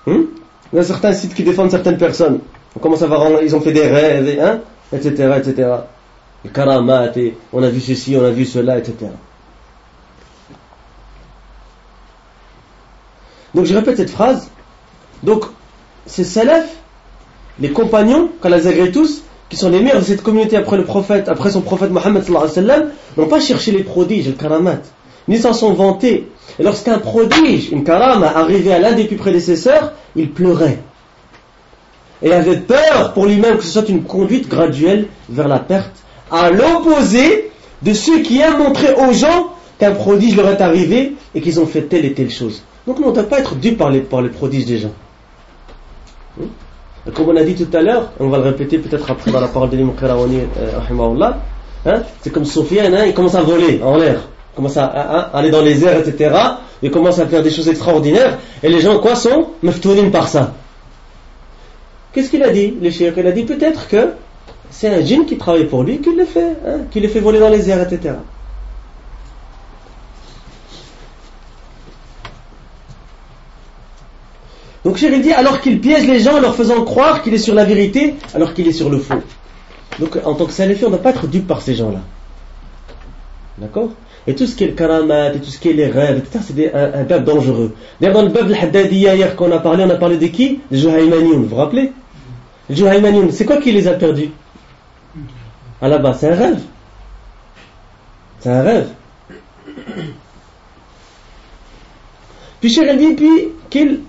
Hmm? Il y a certains sites qui défendent certaines personnes. On commence à voir, ils ont fait des rêves, hein, etc., etc. Et karamat, on a vu ceci, on a vu cela, etc. Donc je répète cette phrase. Donc, ces salafs, les compagnons, tous, qui sont les meilleurs de cette communauté après le prophète, après son prophète Mohammed n'ont pas cherché les prodiges, le karamat, ni s'en sont vantés. Et lorsqu'un prodige, une karama, arrivait à l'un des plus prédécesseurs, il pleurait. Et avait peur pour lui-même que ce soit une conduite graduelle vers la perte, à l'opposé de ceux qui aiment montrer aux gens qu'un prodige leur est arrivé et qu'ils ont fait telle et telle chose. Donc on ne doit pas être dû par les, prodiges des gens. Hmm? Comme on a dit tout à l'heure, on va le répéter peut-être après dans la parole de l'imam euh, hein, c'est comme Sofiane, hein, il commence à voler en l'air, il commence à, aller dans les airs, etc. Il commence à faire des choses extraordinaires, et les gens, quoi, sont meftounim par ça. Qu'est-ce qu'il a dit, le cheikh Il a dit peut-être que c'est un djinn qui travaille pour lui qui le fait, hein, qui le fait voler dans les airs, etc. Donc Cheikh dit alors qu'il piège les gens en leur faisant croire qu'il est sur la vérité alors qu'il est sur le faux. Donc en tant que salafi, on ne doit pas être dupe par ces gens-là. D'accord? Et tout ce qui est le karamat, et tout ce qui est les rêves, etc., c'est un, un dangereux. D'ailleurs, dans le peuple Haddadiya hier qu'on a parlé, on a parlé de qui? Les Juhaymanioun, vous vous rappelez? Les Juhaymanioun, c'est quoi qui les a perdus À la base, c'est un rêve. C'est un rêve. (coughs) Puis Cheikh dit puis qu'il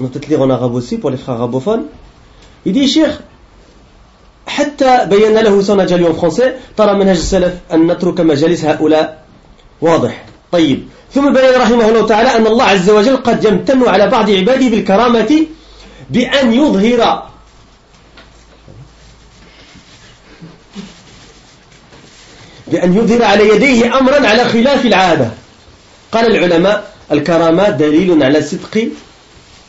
on va peut-être lire en arabe aussi pour les frères arabophones. Il dit, Cheikh, حتى بينا له سنجا اليوم فرنسي ترى منهج السلف أن نترك مجالس هؤلاء واضح طيب ثم بين رحمه الله تعالى أن الله عز وجل قد يمتن على بعض عباده بالكرامة بأن يظهر. بأن يظهر على يديه أمرا على خلاف العادة. قال العلماء الكرامات دليل على صدق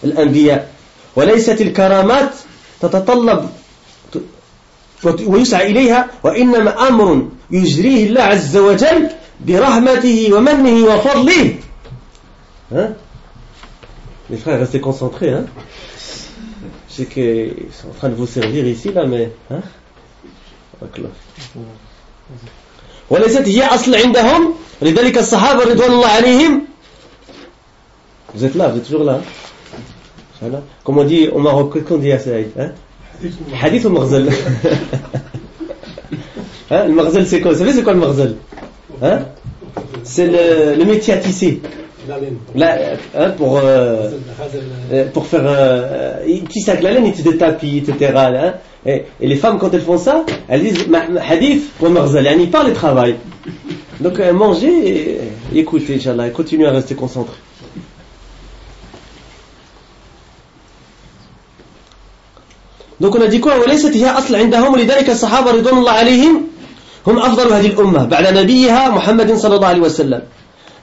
الأنبياء. وليست الكرامات تتطلب ويسعى إليها وإنما أمر يجريه الله عز وجل برحمته ومنه وفضله. hein Les frères, restez concentrés. Hein. sais qu'ils sont en train de vous servir ici, là, mais... Hein وليست هي أصل عندهم لذلك الصحابة رضوان الله عليهم Vous êtes là, vous êtes toujours là Voilà. Comme on dit au Maroc, qu'est-ce qu'on dit à ça hein Hadith ou Marzal (laughs) Hein, le marzel, c'est quoi Vous savez, c'est quoi le marzel hein C'est le, le, métier à tisser. Là, hein, pour, euh, euh, pour faire. Euh, ils tissent avec la laine, ils tissent des tapis, etc. Hein et, et, les femmes, quand elles font ça, elles disent hadith pour marzel. Ils parlent et travaillent. Donc, euh, mangez et, et écoutez, Inch'Allah, et continuez à rester concentrés. Donc on a dit quoi وليست هي أصل عندهم ولذلك الصحابة رضوان الله عليهم هم أفضل هذه الأمة بعد نبيها محمد صلى الله عليه وسلم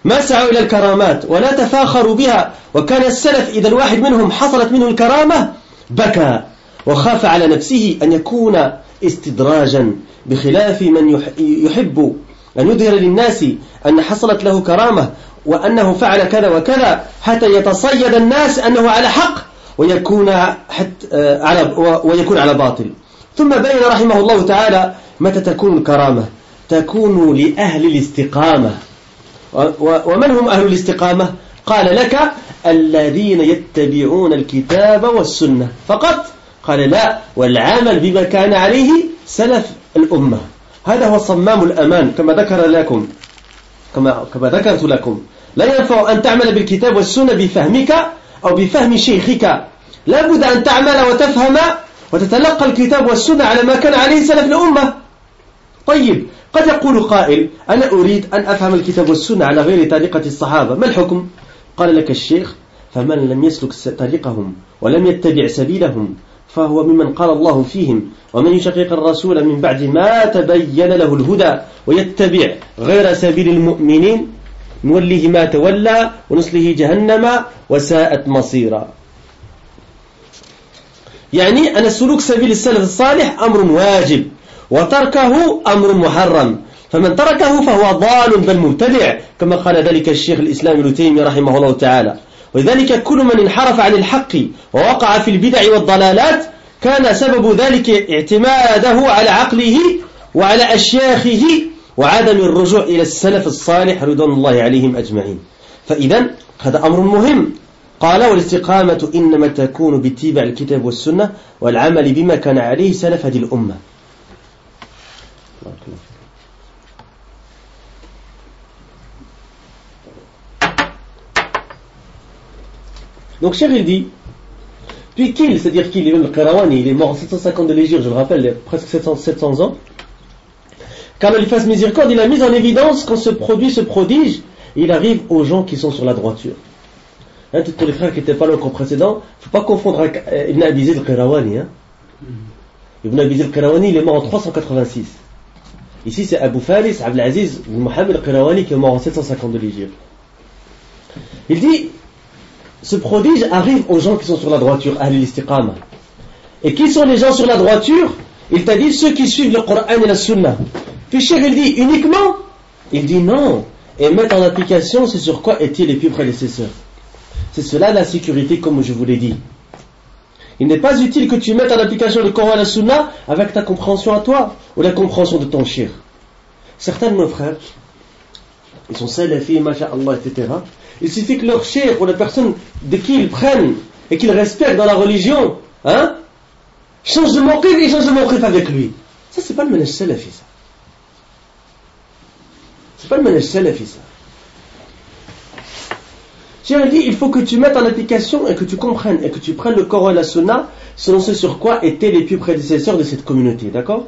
ما سعوا إلى الكرامات ولا تفاخروا بها. وكان السلف إذا الواحد منهم حصلت منه الكرامة بكى وخاف على نفسه أن يكون استدراجا بخلاف من يحب أن يظهر للناس أن حصلت له كرامة وأنه فعل كذا وكذا حتى يتصيد الناس أنه على حق ويكون حتى آه، على ويكون على باطل. ثم بين رحمه الله تعالى متى تكون الكرامة؟ تكون لأهل الاستقامة. ومن هم أهل الاستقامة؟ قال لك الذين يتبعون الكتاب والسنة. فقط قال لا والعمل بما كان عليه سلف الأمة. هذا هو صمام الأمان كما ذكر لكم. كما, كما ذكرت لكم. لا ينفع أن تعمل بالكتاب والسنة بفهمك أو بفهم شيخك. لا بد أن تعمل وتفهم وتتلقى الكتاب والسنة على ما كان عليه سلف الأمة. طيب قد يقول قائل أنا أريد أن أفهم الكتاب والسنة على غير طريقة الصحابة. ما الحكم؟ قال لك الشيخ فمن لم يسلك طريقهم ولم يتبع سبيلهم فهو ممن قال الله فيهم ومن يشقق الرسول من بعد ما تبين له الهدى ويتبع غير سبيل المؤمنين نوله ما تولى ونصله جهنم وساءت مصيرا. يعني أن السلوك سبيل السلف الصالح أمر واجب. وتركه أمر محرم. فمن تركه فهو ضال بل مبتدع كما قال ذلك الشيخ الإسلام ابن تيمية رحمه الله تعالى. ولذلك كل من انحرف عن الحق ووقع في البدع والضلالات كان سبب ذلك اعتماده على عقله وعلى أشياخه وعدم الرجوع إلى السلف الصالح رضوان الله عليهم أجمعين. فإذا هذا أمر مهم. قال والاستقامة إنما تكون باتباع الكتاب والسنة والعمل بما كان عليه سلف هذه الأمة. Donc Cher il dit, puis qu'il, c'est-à-dire qu'il est même le il est mort en 750 de l'Égypte, je le rappelle, il a presque 700, 700 ans. Car il fasse miséricorde, il a mis en évidence quand ce produit se prodige, il arrive aux gens qui sont sur la droiture. Hein, tous les frères qui n'étaient pas là au cours précédent, il ne faut pas confondre avec euh, Ibn Abi le Qirawani. Hein. Ibn Abi le Qirawani, il est mort en 386. Ici, c'est Abu Faris, Abdelaziz, Mohamed al-Qirawani qui est mort en 750 de l'Égypte. Il dit, ce prodige arrive aux gens qui sont sur la droiture, Et qui sont les gens sur la droiture? Il t'a dit ceux qui suivent le Coran et la Sunna. Puis Cheikh, il dit uniquement? Il dit non. Et mettre en application, c'est sur quoi étaient les plus prédécesseurs? C'est cela la sécurité, comme je vous l'ai dit. Il n'est pas utile que tu mettes en application le Coran et la Sunna avec ta compréhension à toi ou la compréhension de ton chir. Certains de nos frères, ils sont salafis, Allah, etc. Il suffit que leur chir ou la personne de qui ils prennent et qu'ils respectent dans la religion, hein, change de mawqif et change de avec lui. Ça, c'est pas le manège salafi, ça. C'est pas le manège salafi, ça. J'ai dit, il faut que tu mettes en application et que tu comprennes et que tu prennes le Coran et la selon ce sur quoi étaient les plus prédécesseurs de cette communauté, d'accord?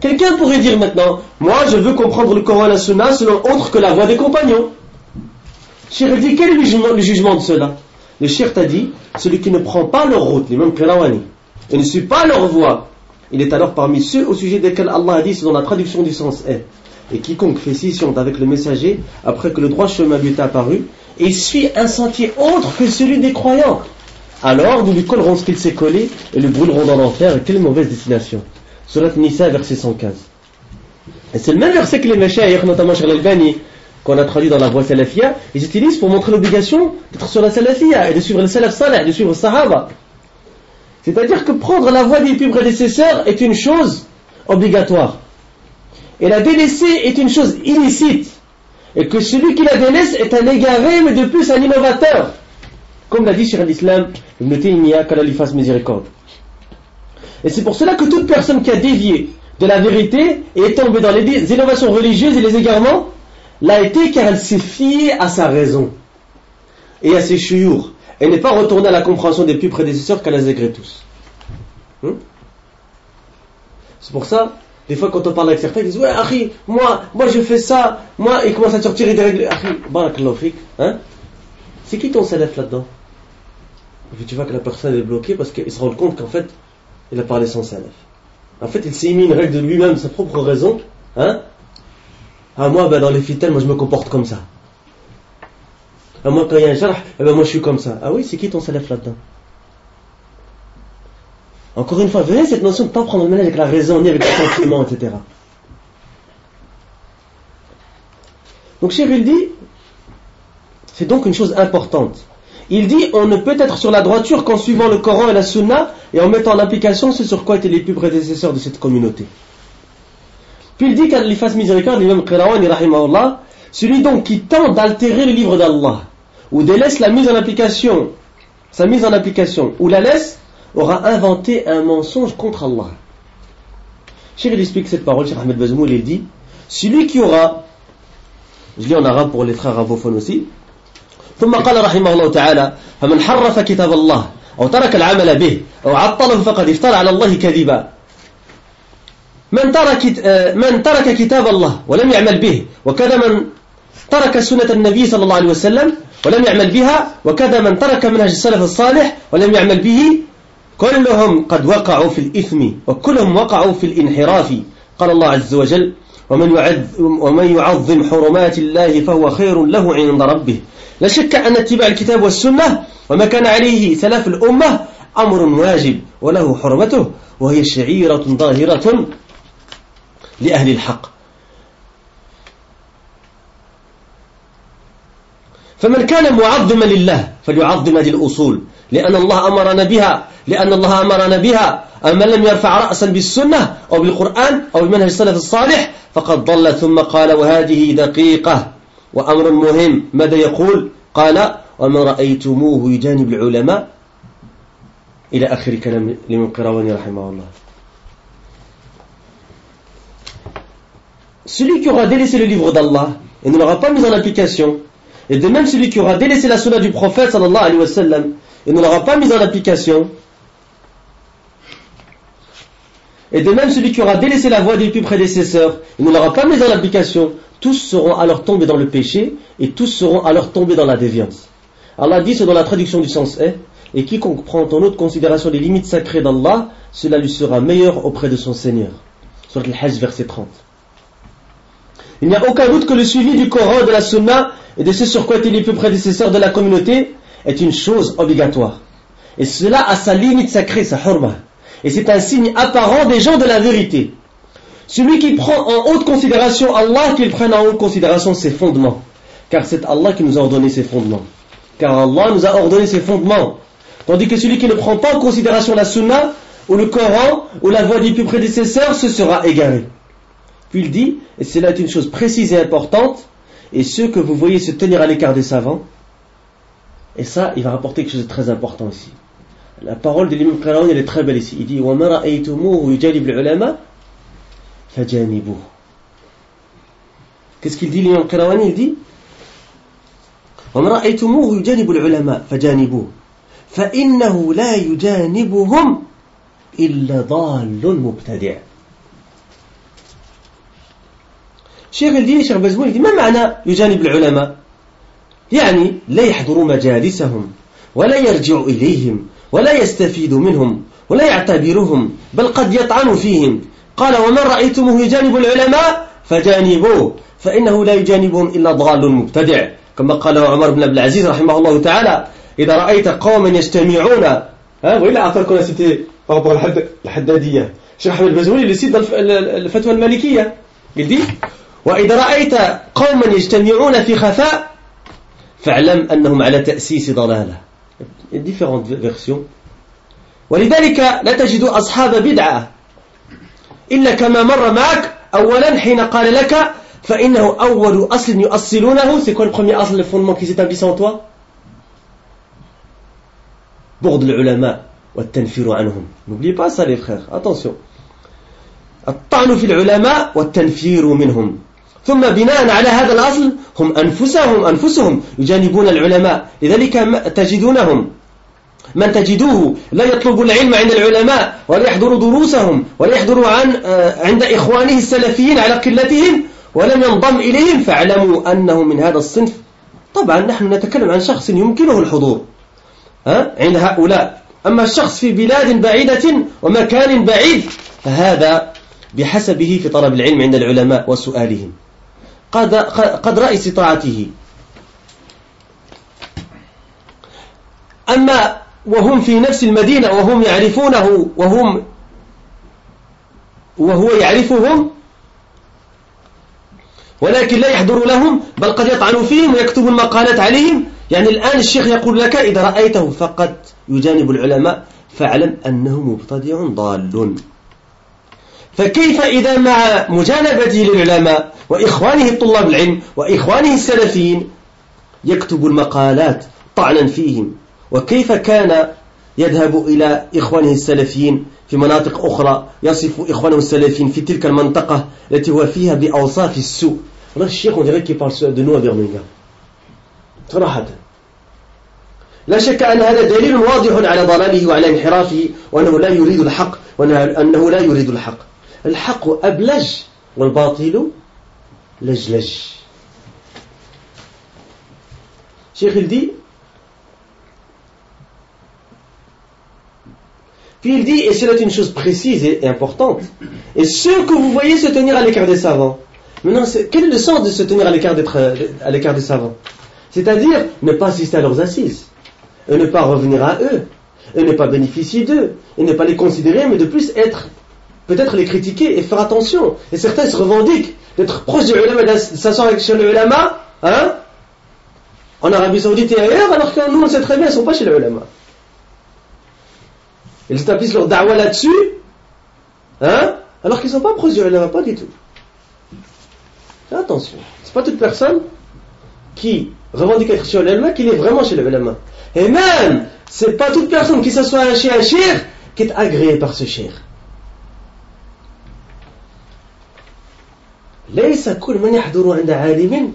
Quelqu'un pourrait dire maintenant, moi je veux comprendre le Coran et la selon autre que la voix des compagnons. Cheikh dit, quel est le jugement, de cela? Le Cheikh t'a dit, celui qui ne prend pas leur route, les mêmes Qirawani, et ne suit pas leur voix, il est alors parmi ceux au sujet desquels Allah a dit, selon la traduction du sens est, et quiconque fait scission avec le messager, après que le droit chemin lui est apparu, et suit un sentier autre que celui des croyants, alors nous lui collerons ce qu'il s'est collé et le brûlerons dans l'enfer. Et quelle mauvaise destination. Surat Nisa, verset 115. Et c'est le même verset que les Meshaïr, notamment Charles Albani, qu'on a traduit dans la voie salafia, ils utilisent pour montrer l'obligation d'être sur la salafia et de suivre le salaf salih, de suivre sahaba. C'est-à-dire que prendre la voie des plus prédécesseurs est une chose obligatoire. Et la délaisser est une chose illicite et que celui qui la délaisse est un égaré, mais de plus un innovateur. Comme l'a dit sur l'islam, Ibn Taymiyyah, qu'Allah lui fasse miséricorde. Et c'est pour cela que toute personne qui a dévié de la vérité et est tombée dans les innovations religieuses et les égarements l'a été car elle s'est fiée à sa raison et à ses chouyours. Elle n'est pas retournée à la compréhension des plus prédécesseurs qu'elle les tous. Hmm? C'est pour ça, des fois quand on parle avec certains, ils disent Ouais, Harry, moi, moi je fais ça, moi, ils commencent à sortir des règles. Harry, hein? C'est qui ton salaf là-dedans? Tu vois que la personne est bloquée parce qu'il se rend compte qu'en fait, il a parlé sans salaf. En fait, il s'est mis une règle de lui-même, sa propre raison, hein? Ah, moi, ben, dans les fitelles, moi je me comporte comme ça. Ah, moi, quand il y a un jarh, eh ben, moi je suis comme ça. Ah oui, c'est qui ton salaf là-dedans? Encore une fois, venez cette notion de ne pas prendre le ménage avec la raison, ni avec le sentiment, etc. Donc, Cheikh, il dit, c'est donc une chose importante. Il dit, on ne peut être sur la droiture qu'en suivant le Coran et la Sunna et en mettant en application ce sur quoi étaient les plus prédécesseurs de cette communauté. Puis il dit qu'à fasse miséricorde, l'imam Qirawani, rahimahullah, celui donc qui tente d'altérer le livre d'Allah, ou délaisse la mise en application, sa mise en application, ou la laisse, aura inventé un mensonge contre Allah. Cheikh il explique cette parole, Cheikh Ahmed Bazmoul, il dit Celui qui aura, je lis en arabe pour les frères arabophones aussi, ثم قال رحمه الله تعالى فمن حرف كتاب الله أو ترك العمل به أو عطله فقد افترى على الله كذبا من ترك من ترك كتاب الله ولم يعمل به وكذا من ترك سنة النبي صلى الله عليه وسلم ولم يعمل بها وكذا من ترك منهج السلف الصالح ولم يعمل به. كلهم قد وقعوا في الإثم وكلهم وقعوا في الانحراف قال الله عز وجل ومن, ومن يعظم حرمات الله فهو خير له عند ربه. لا شك أن اتباع الكتاب والسنة وما كان عليه سلف الأمة أمر واجب وله حرمته وهي شعيرة ظاهرة لأهل الحق. فمن كان معظما لله فليعظم هذه الأصول. لأن الله أمرنا بها. لأن الله أمرنا بها. أما لم يرفع رأسا بالسنة أو بالقرآن أو بمنهج السلف الصالح فقد ضل. ثم قال وهذه دقيقة وأمر مهم. ماذا يقول؟ قال ومن رأيتموه يجانب العلماء. إلى آخر كلام لمن قراواني رحمه الله. Celui qui aura délaissé le livre d'Allah et ne l'aura pas mis en application, et de même celui qui aura délaissé la sunna du prophète sallallahu et ne l'aura pas mis en application, Et de même, celui qui aura délaissé la voie des plus prédécesseurs et ne l'aura pas mis en application, tous seront alors tombés dans le péché et tous seront alors tombés dans la déviance. Allah dit, ce dans la traduction du sens est, et quiconque prend en autre considération les limites sacrées d'Allah, cela lui sera meilleur auprès de son Seigneur. Sur le Hajj, verset 30. Il n'y a aucun doute que le suivi du Coran, de la Sunna et de ce sur quoi étaient les plus prédécesseurs de la communauté est une chose obligatoire. Et cela a sa limite sacrée, sa hurma. Et c'est un signe apparent des gens de la vérité. Celui qui prend en haute considération Allah, qu'il prenne en haute considération ses fondements. Car c'est Allah qui nous a ordonné ses fondements. Car Allah nous a ordonné ses fondements. Tandis que celui qui ne prend pas en considération la sunna, ou le Coran, ou la voix des plus prédécesseurs, ce sera égaré. Puis il dit, et c'est là une chose précise et importante, et ceux que vous voyez se tenir à l'écart des savants, et ça, il va rapporter quelque chose de très important ici. La parole de l'imam Qarawi, elle est très belle ici. Il dit وَمَا رَأَيْتُمُوهُ يُجَانِبُ الْعُلَمَاء فَجَانِبُوهُ Qu'est-ce qu'il dit l'imam Qarawi Il dit وَمَا رَأَيْتُمُوهُ يُجَانِبُ الْعُلَمَاء فَجَانِبُوهُ فَإِنَّهُ لَا يُجَانِبُهُمْ إِلَّا ضَالٌ مُبْتَدِعٌ شيخ الدين شيخ يقول ما معنى يجانب العلماء؟ يعني لا يحضر مجالسهم ولا يرجع إليهم ولا يستفيد منهم ولا يعتبرهم بل قد يطعن فيهم. قال ومن رأيتموه يجانب العلماء فجانبوه فإنه لا يجانبهم إلا ضال مبتدع. كما قال عمر بن عبد العزيز رحمه الله تعالى إذا رأيت قوما يجتمعون ها وإلا أعطاكم سيتي الحدادية. شيخ أحمد البزولي اللي سيد الفتوى المالكية. قال وإذا رأيت قوما يجتمعون في خفاء فاعلم أنهم على تأسيس ضلالة. ولذلك لا تجد أصحاب بدعة. إلا كما مر معك أولا حين قال لك فإنه أول أصل يؤصلونه. C'est quoi أصل le fondement qui s'établit en toi بغض العلماء والتنفير عنهم n'oubliez pas ça les frères. الطعن في العلماء والتنفير منهم. ثم بناء على هذا الأصل هم أنفسهم أنفسهم يجانبون العلماء. لذلك تجدونهم. من تجدوه لا يطلب العلم عند العلماء ولا يحضر دروسهم ولا يحضر عن آه، عند إخوانه السلفيين على قلتهم ولم ينضم إليهم فاعلموا أنه من هذا الصنف. طبعا نحن نتكلم عن شخص يمكنه الحضور عند هؤلاء. أما الشخص في بلاد بعيدة ومكان بعيد فهذا بحسبه في طلب العلم عند العلماء وسؤالهم. قد, قد رأي استطاعته. أما وهم في نفس المدينة وهم يعرفونه وهم وهو يعرفهم ولكن لا يحضر لهم بل قد يطعن فيهم ويكتب المقالات عليهم. يعني الآن الشيخ يقول لك إذا رأيته فقط يجانب العلماء فاعلم أنه مبتدع ضال. فكيف إذا مع مجانبته للعلماء وإخوانه طلاب العلم وإخوانه السلفيين يكتب المقالات طعنا فيهم؟ وكيف كان يذهب إلى إخوانه السلفيين في مناطق أخرى يصف إخوانه السلفيين في تلك المنطقة التي هو فيها بأوصاف السوء؟ الشيخ on dirait qu'il parle de nous صراحة لا شك أن هذا دليل واضح على ضلاله وعلى انحرافه وأنه لا يريد الحق وأنه لا يريد الحق. الحق أبلج والباطل لجلج شيخ الدي Puis il dit, et c'est une chose précise et importante, et ceux que vous voyez se tenir à l'écart des savants. Maintenant, quel est le sens de se tenir à l'écart des savants C'est-à-dire ne pas assister à leurs assises, et ne pas revenir à eux, et ne pas bénéficier d'eux, et ne pas les considérer, mais de plus être, peut-être les critiquer et faire attention. Et certains se revendiquent d'être proches du ulama, s'asseoir chez le ulama, hein, en Arabie Saoudite et ailleurs, alors que nous, on sait très bien, ils ne sont pas chez le ulama. Ils établissent leur da'wah là-dessus, hein, alors qu'ils ne sont pas proches du ulama, pas du tout. Attention, c'est pas toute personne qui revendique être chez l'ulama qu'il est vraiment chez l'ulama. Et même, c'est pas toute personne qui s'assoit chez un shir qui est agréée par ce shir. ليس كل من يحضر عند عالم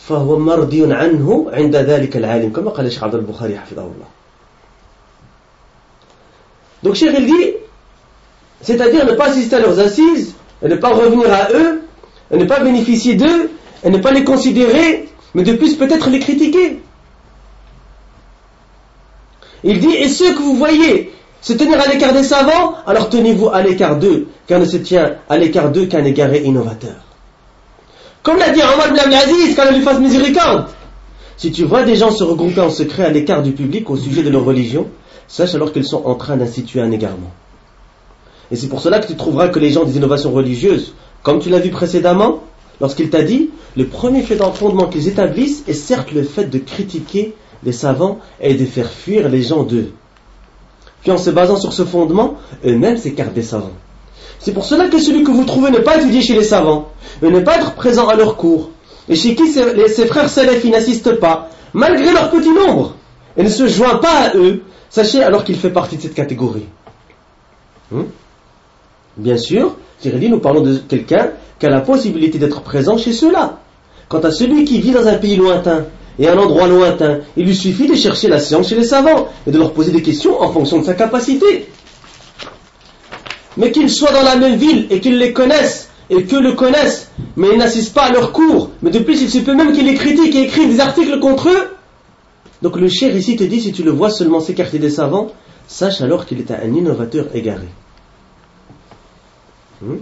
فهو مرضي عنه عند ذلك العالم كما قال الشيخ عبد البخاري حفظه الله Donc Cheikh il dit, c'est-à-dire ne pas assister à leurs assises, et ne pas revenir à eux, et ne pas bénéficier d'eux, et ne pas les considérer, mais de plus peut-être les critiquer. Il dit, et ceux que vous voyez se tenir à l'écart des savants, alors tenez-vous à l'écart d'eux, car ne se tient à l'écart d'eux qu'un égaré innovateur. Comme l'a dit Omar ibn Aziz, quand il lui fasse miséricorde. Si tu vois des gens se regrouper en secret à l'écart du public au sujet de leur religion, sache alors qu'ils sont en train d'instituer un égarement. Et c'est pour cela que tu trouveras que les gens des innovations religieuses, comme tu l'as vu précédemment, lorsqu'il t'a dit, le premier fait fondement qu'ils établissent est certes le fait de critiquer les savants et de faire fuir les gens d'eux. Puis en se basant sur ce fondement, eux-mêmes s'écartent des savants. C'est pour cela que celui que vous trouvez ne pas étudier chez les savants, et ne pas être présent à leur cours, et chez qui ses, frères salafis n'assistent pas, malgré leur petit nombre, et ne se joint pas à eux, Sachez alors qu'il fait partie de cette catégorie. Hmm? Bien sûr, dit, nous parlons de quelqu'un qui a la possibilité d'être présent chez ceux-là. Quant à celui qui vit dans un pays lointain et un endroit lointain, il lui suffit de chercher la science chez les savants et de leur poser des questions en fonction de sa capacité. Mais qu'ils soient dans la même ville et qu'ils les connaissent et que le connaissent, mais ils n'assistent pas à leurs cours, mais de plus il se peut même qu'ils les critiquent et écrivent des articles contre eux, donc le cher ici te dit, si tu le vois seulement s'écarter des savants, sache alors qu'il est un innovateur égaré. Hmm?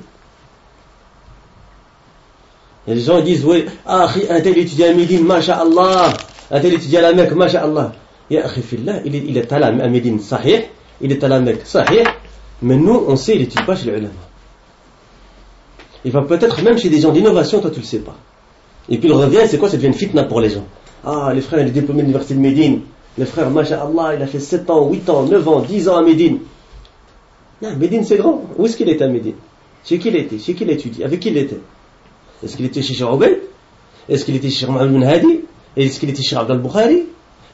Et les gens disent, oui, ah, un tel étudie à Médine, Allah, un tel étudie à la Mecque, Allah. Ya il est, il est à, la, Médine, sahih, il est à la Mecque, sahih, mais nous, on sait, il n'étudie pas chez les ulama. Il va peut-être même chez des gens d'innovation, toi tu le sais pas. Et puis il revient, c'est quoi Ça devient une fitna pour les gens. Ah, les frères, il est diplômé de l'université de Médine. Le frère, Allah, il a fait 7 ans, 8 ans, 9 ans, 10 ans à Médine. Non, Médine c'est grand. Où est-ce qu'il était à Médine? Chez qui il était? Chez qui il étudié Avec qui il était? Est-ce qu'il était chez Cheikh Est-ce qu'il était chez Mohamed Hadi? Est-ce qu'il était chez Abdel Bukhari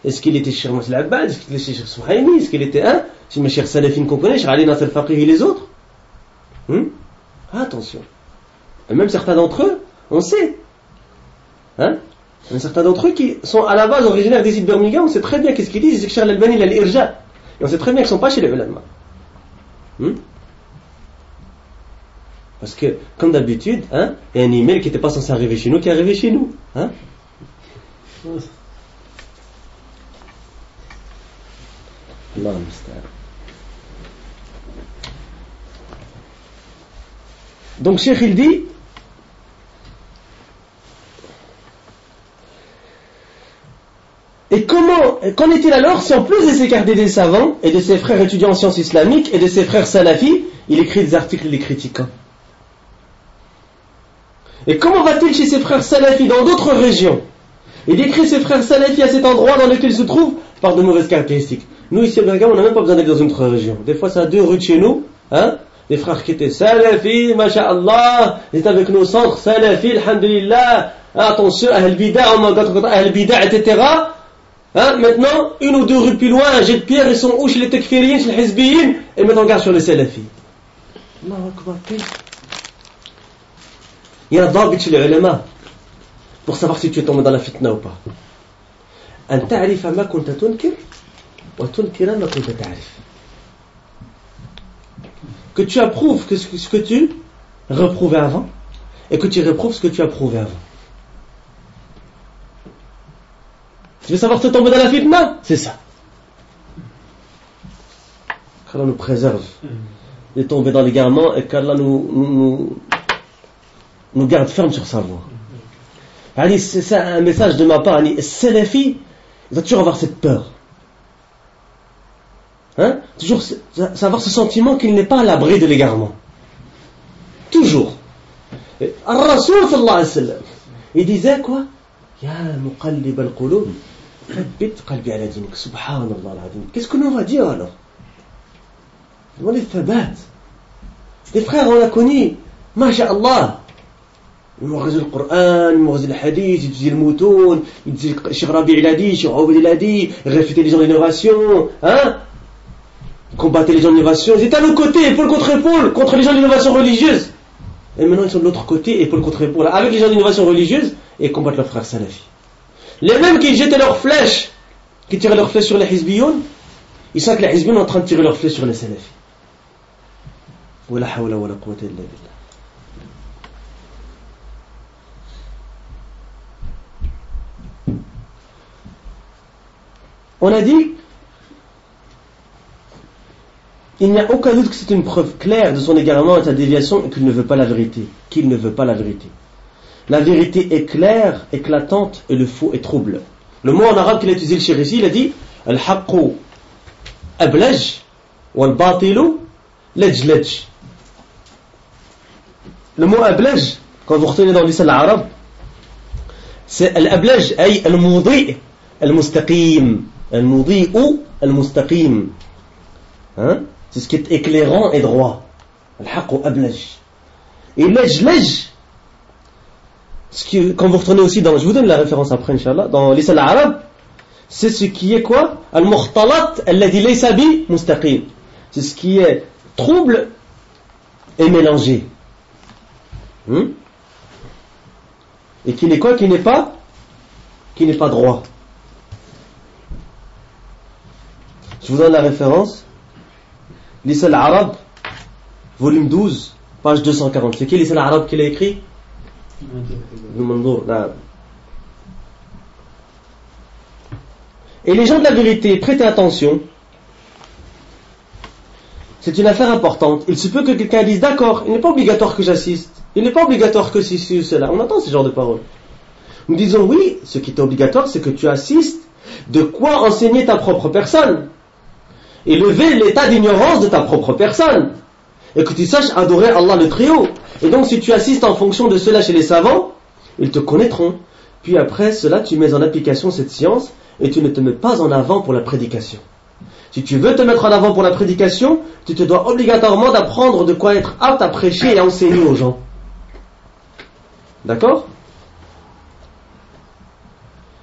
Est-ce qu'il était chez Masl Abbad Est-ce qu'il était chez Souhaimi Est-ce qu'il était, hein? Chez mes chers Salafines qu'on connaît, chez Ali Nasser Faqih et les autres hmm? Attention. Et même certains d'entre eux, on sait. Hein? Certains d'entre eux qui sont à la base originaires des îles Birmingham, on sait très bien qu'est-ce qu'ils disent, c'est que Charles Albani, il a l'irja. Et on sait très bien qu'ils ne sont pas chez les ulama. Hmm? Parce que, comme d'habitude, hein, il y a un email qui n'était pas censé arriver chez nous, qui est arrivé chez nous. Hein? Donc, Cheikh, il dit Et comment, qu'en est-il alors si en plus de s'écarter des savants et de ses frères étudiants en sciences islamiques et de ses frères salafis, il écrit des articles les critiquant Et comment va-t-il chez ses frères salafis dans d'autres régions? Et décrit ses frères salafis à cet endroit dans lequel il se trouve par de mauvaises caractéristiques Nous ici à Bergamo, on n'a même pas besoin d'aller dans une autre région. Des fois, c'est à deux rues de chez nous, hein des frères qui étaient salafis, masha'Allah, ils étaient avec nos centres salafis, alhamdulillah, attention, ahl-bida, ahl-bida, etc. Hein, maintenant, une ou deux rues plus loin, un jet de pierre, ils sont où chez les tekfiriens, chez les hizbiyin, et mettent en garde sur les salafis. Il y a un dabit chez les ulama pour savoir si tu es tombé dans la fitna ou pas. أن تعرف ما كنت تنكر وتنكر ما كنت تعرف. Que tu approuves ce que tu reprouvais avant et que tu reprouves ce que tu approuvais avant. Tu veux savoir te tomber dans la fitna C'est ça. Qu'Allah nous préserve de tomber dans l'égarement et qu'Allah nous, nous, nous, garde ferme sur sa voie. C'est un message de ma part. Salafi, il doit toujours avoir cette peur. Hein? Toujours savoir ce sentiment qu'il n'est pas à l'abri de l'égarement. Toujours. Al-Rasoul, il disait quoi? Ya muqallib al-qulub, Qu'est-ce que l'on va dire alors? Les thabat. Les frères, on l'a connu. MashaAllah. Ils m'ont le Coran, ils m'ont le hadith, ils disaient le mouton, ils disaient Cheikh Rabi il a dit, Cheikh Oubid il a dit, ils réfutaient les gens d'innovation, hein? Ils combattaient les gens d'innovation, ils étaient à nos côtés, épaule contre épaule, contre les gens d'innovation religieuse. Et maintenant ils sont de l'autre côté, épaule contre épaule, avec les gens d'innovation religieuse, et combattent leurs frères salafis. Les mêmes qui jetaient leurs flèches, qui tiraient leurs flèches sur les hizbiyoun, ils sentent que les hizbiyoun sont en train de tirer leurs flèches sur les salafis. On a dit, il n'y a aucun doute que c'est une preuve claire de son égarement et de sa déviation et qu'il ne veut pas la vérité. Qu'il ne veut pas la vérité. La vérité est claire, éclatante, et le faux est trouble. Le mot en arabe qu'il a utilisé le chérisi, il a dit Al-haqqu ablaj wal-batilu lajlaj. Le mot ablaj, quand vous retenez dans l'islam arabe, c'est al-ablaj, ay al-moudi, al-mustaqim. Al-moudi ou al-mustaqim. Hein? C'est ce qui est éclairant et droit. Al-haqqu ablaj. Et lajlaj, quand vous retournez aussi dans, je vous donne la référence après, Inch'Allah, dans l'islam arabe, c'est ce qui est quoi? Al-mukhtalat alladhi laysa bi mustaqim. C'est ce qui est trouble et mélangé. Hmm? Et qui n'est quoi? Qui n'est pas? Qui n'est pas droit. Je vous donne la référence. L'islam arabe, volume 12, page 240. C'est qui l'islam arabe qui l'a écrit? Et les gens de la vérité, prêtez attention. C'est une affaire importante. Il se peut que quelqu'un dise d'accord, il n'est pas obligatoire que j'assiste. Il n'est pas obligatoire que ceci ou cela. On entend ce genre de paroles. Nous disons oui, ce qui est obligatoire, c'est que tu assistes de quoi enseigner ta propre personne? Et lever l'état d'ignorance de ta propre personne. Et que tu saches adorer Allah le Très-Haut. Et donc si tu assistes en fonction de cela chez les savants, ils te connaîtront. Puis après cela, tu mets en application cette science et tu ne te mets pas en avant pour la prédication. Si tu veux te mettre en avant pour la prédication, tu te dois obligatoirement d'apprendre de quoi être apte à prêcher et à enseigner aux gens. D'accord?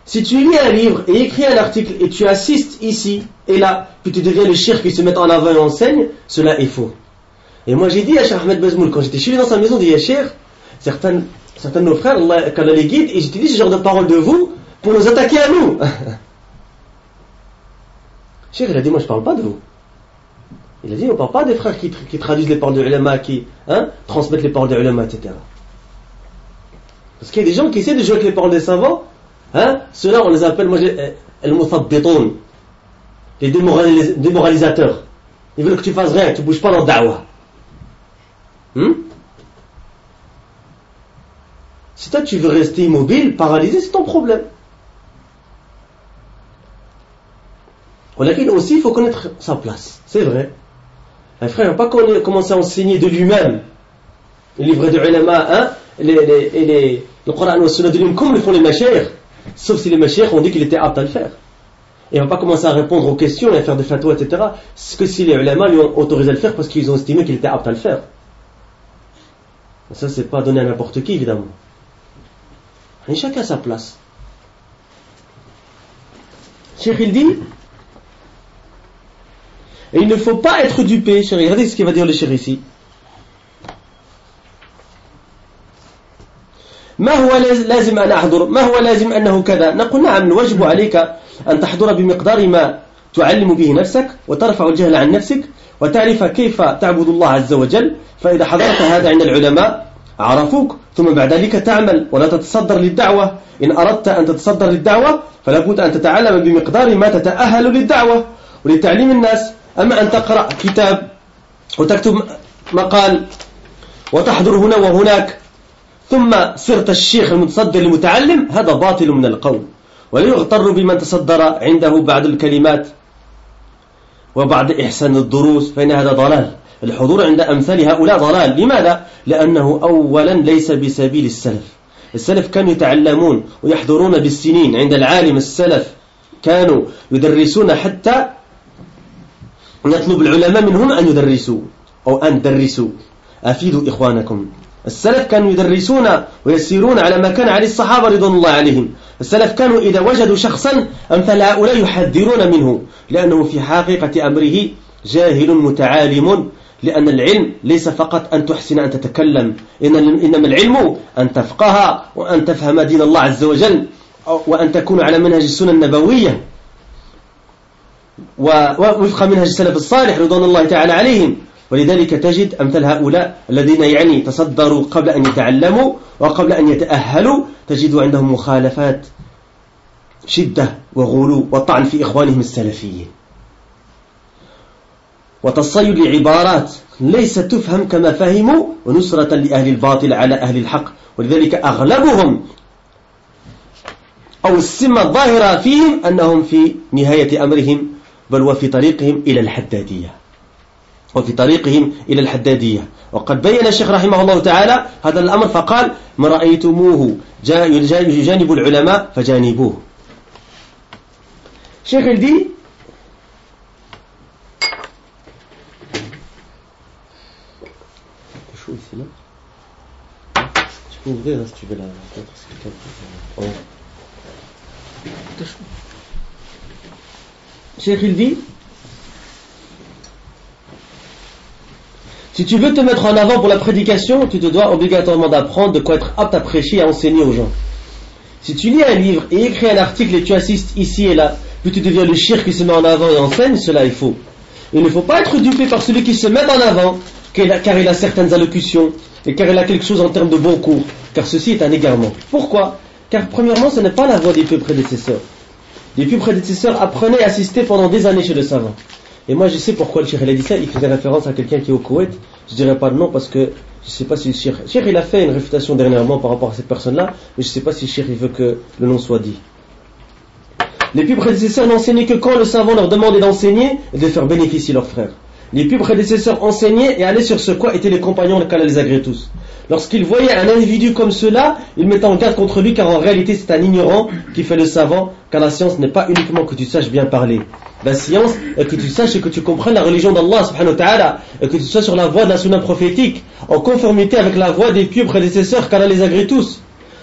Si tu lis un livre et écris un article et tu assistes ici et là, puis tu deviens le chir qui se met en avant et enseigne, cela est faux. Et moi j'ai dit à Cheikh Ahmed Bazmoul, quand j'étais chez lui dans sa maison, dit Cheikh, certains, certains de nos frères, Allah, quand les guide, ils utilisent ce genre de paroles de vous pour nous attaquer à nous. (laughs) Cheikh, il a dit, moi je parle pas de vous. Il a dit, on parle pas des frères qui, qui traduisent les paroles de ulama, qui hein, transmettent les paroles de ulama, etc. Parce qu'il y a des gens qui essaient de jouer avec les paroles des savants, hein, ceux-là on les appelle, moi el les démoralisateurs. Ils veulent que tu fasses rien, tu ne bouges pas dans le da'wah. Hmm? Si toi tu veux rester immobile, paralysé, c'est ton problème. aussi, il faut connaître sa place. C'est vrai. Un frère n'a pas commencé à enseigner de lui-même le livre de ulama, hein, les, les, le Coran ou Sunna de lui comme le font les machères. Sauf si les machères ont dit qu'il était apte à le faire. Et on va pas commencer à répondre aux questions et à faire des fatwas, etc. Ce que si les ulama lui ont autorisé à le faire parce qu'ils ont estimé qu'il était apte à le faire. Ça, c'est pas donné à n'importe qui, évidemment. Et chacun a sa place. Cheikh, il dit, et il ne faut pas être dupé, chérie. Regardez ce qu'il va dire le chéri ici. ما هو لازم أن أحضر؟ ما هو لازم أنه كذا؟ نقول نعم الواجب عليك أن تحضر بمقدار ما تعلم به نفسك وترفع الجهل عن نفسك وتعرف كيف تعبد الله عز وجل. فإذا حضرت هذا عند العلماء عرفوك ثم بعد ذلك تعمل ولا تتصدر للدعوة. إن أردت أن تتصدر للدعوة فلا بد أن تتعلم بمقدار ما تتأهل للدعوة. ولتعليم الناس أما أن تقرأ كتاب وتكتب مقال وتحضر هنا وهناك ثم صرت الشيخ المتصدر المتعلم هذا باطل من القول. ولا يغتر بمن تصدر عنده بعض الكلمات وبعد إحسان الدروس فإن هذا ضلال. الحضور عند أمثال هؤلاء ضلال. لماذا؟ لأنه أولا ليس بسبيل السلف. السلف كانوا يتعلمون ويحضرون بالسنين عند العالم السلف كانوا يدرسون حتى نطلب العلماء منهم أن يدرسوا أو أن درسوا أفيدوا إخوانكم. السلف كانوا يدرسون ويسيرون على ما كان عليه الصحابة رضوان الله عليهم. السلف كانوا إذا وجدوا شخصا أمثل هؤلاء يحذرون منه لأنه في حقيقة أمره جاهل متعالم لأن العلم ليس فقط أن تحسن أن تتكلم إنما العلم أن تفقه وأن تفهم دين الله عز وجل وأن تكون على منهج السنة النبوية. ووفق منهج السلف الصالح رضوان الله تعالى عليهم. ولذلك تجد أمثال هؤلاء الذين يعني تصدروا قبل أن يتعلموا وقبل أن يتأهلوا تجد عندهم مخالفات شدة وغلو وطعن في إخوانهم السلفيين. وتصيد لعبارات ليس تفهم كما فهموا ونصرة لأهل الباطل على أهل الحق. ولذلك أغلبهم أو السمة الظاهرة فيهم أنهم في نهاية أمرهم بل وفي طريقهم إلى الحدادية. وفي طريقهم إلى الحدادية. وقد بين الشيخ رحمه الله تعالى هذا الأمر فقال ما رأيتموه؟ يجانب العلماء فجانبوه. شيخ الدين شو ici Tu peux ouvrir si tu veux la Cheikh il dit Si tu veux te mettre en avant pour la prédication, tu te dois obligatoirement d'apprendre de quoi être apte à prêcher et à enseigner aux gens. Si tu lis un livre et écris un article et tu assistes ici et là, puis tu deviens le chir qui se met en avant et enseigne, cela est faux. Il ne faut pas être dupé par celui qui se met en avant, car il a certaines allocutions, et car il a quelque chose en termes de bon cours, car ceci est un égarement. Pourquoi? Car premièrement, ce n'est pas la voix des peu prédécesseurs. Les plus prédécesseurs apprenaient et assistaient pendant des années chez le savant. Et moi, je sais pourquoi le Cheikh a dit ça. Il faisait référence à quelqu'un qui est au Koweït. Je dirais pas le nom parce que je ne sais pas si le Cheikh. Il a fait une réfutation dernièrement par rapport à cette personne-là, mais je ne sais pas si le Cheikh il veut que le nom soit dit. Les plus prédécesseurs n'enseignaient que quand le savant leur demandait d'enseigner et de faire bénéficier leurs frères. Les plus prédécesseurs enseignaient et allaient sur ce quoi étaient les compagnons de les agréaient tous. Lorsqu'ils voyaient un individu comme cela, ils mettaient en garde contre lui car en réalité c'est un ignorant qui fait le savant, car la science n'est pas uniquement que tu saches bien parler. La science est que tu saches et que tu comprennes la religion d'Allah subhanahu wa ta'ala et que tu sois sur la voie de la prophétique en conformité avec la voie des pieux prédécesseurs car les agrée tous.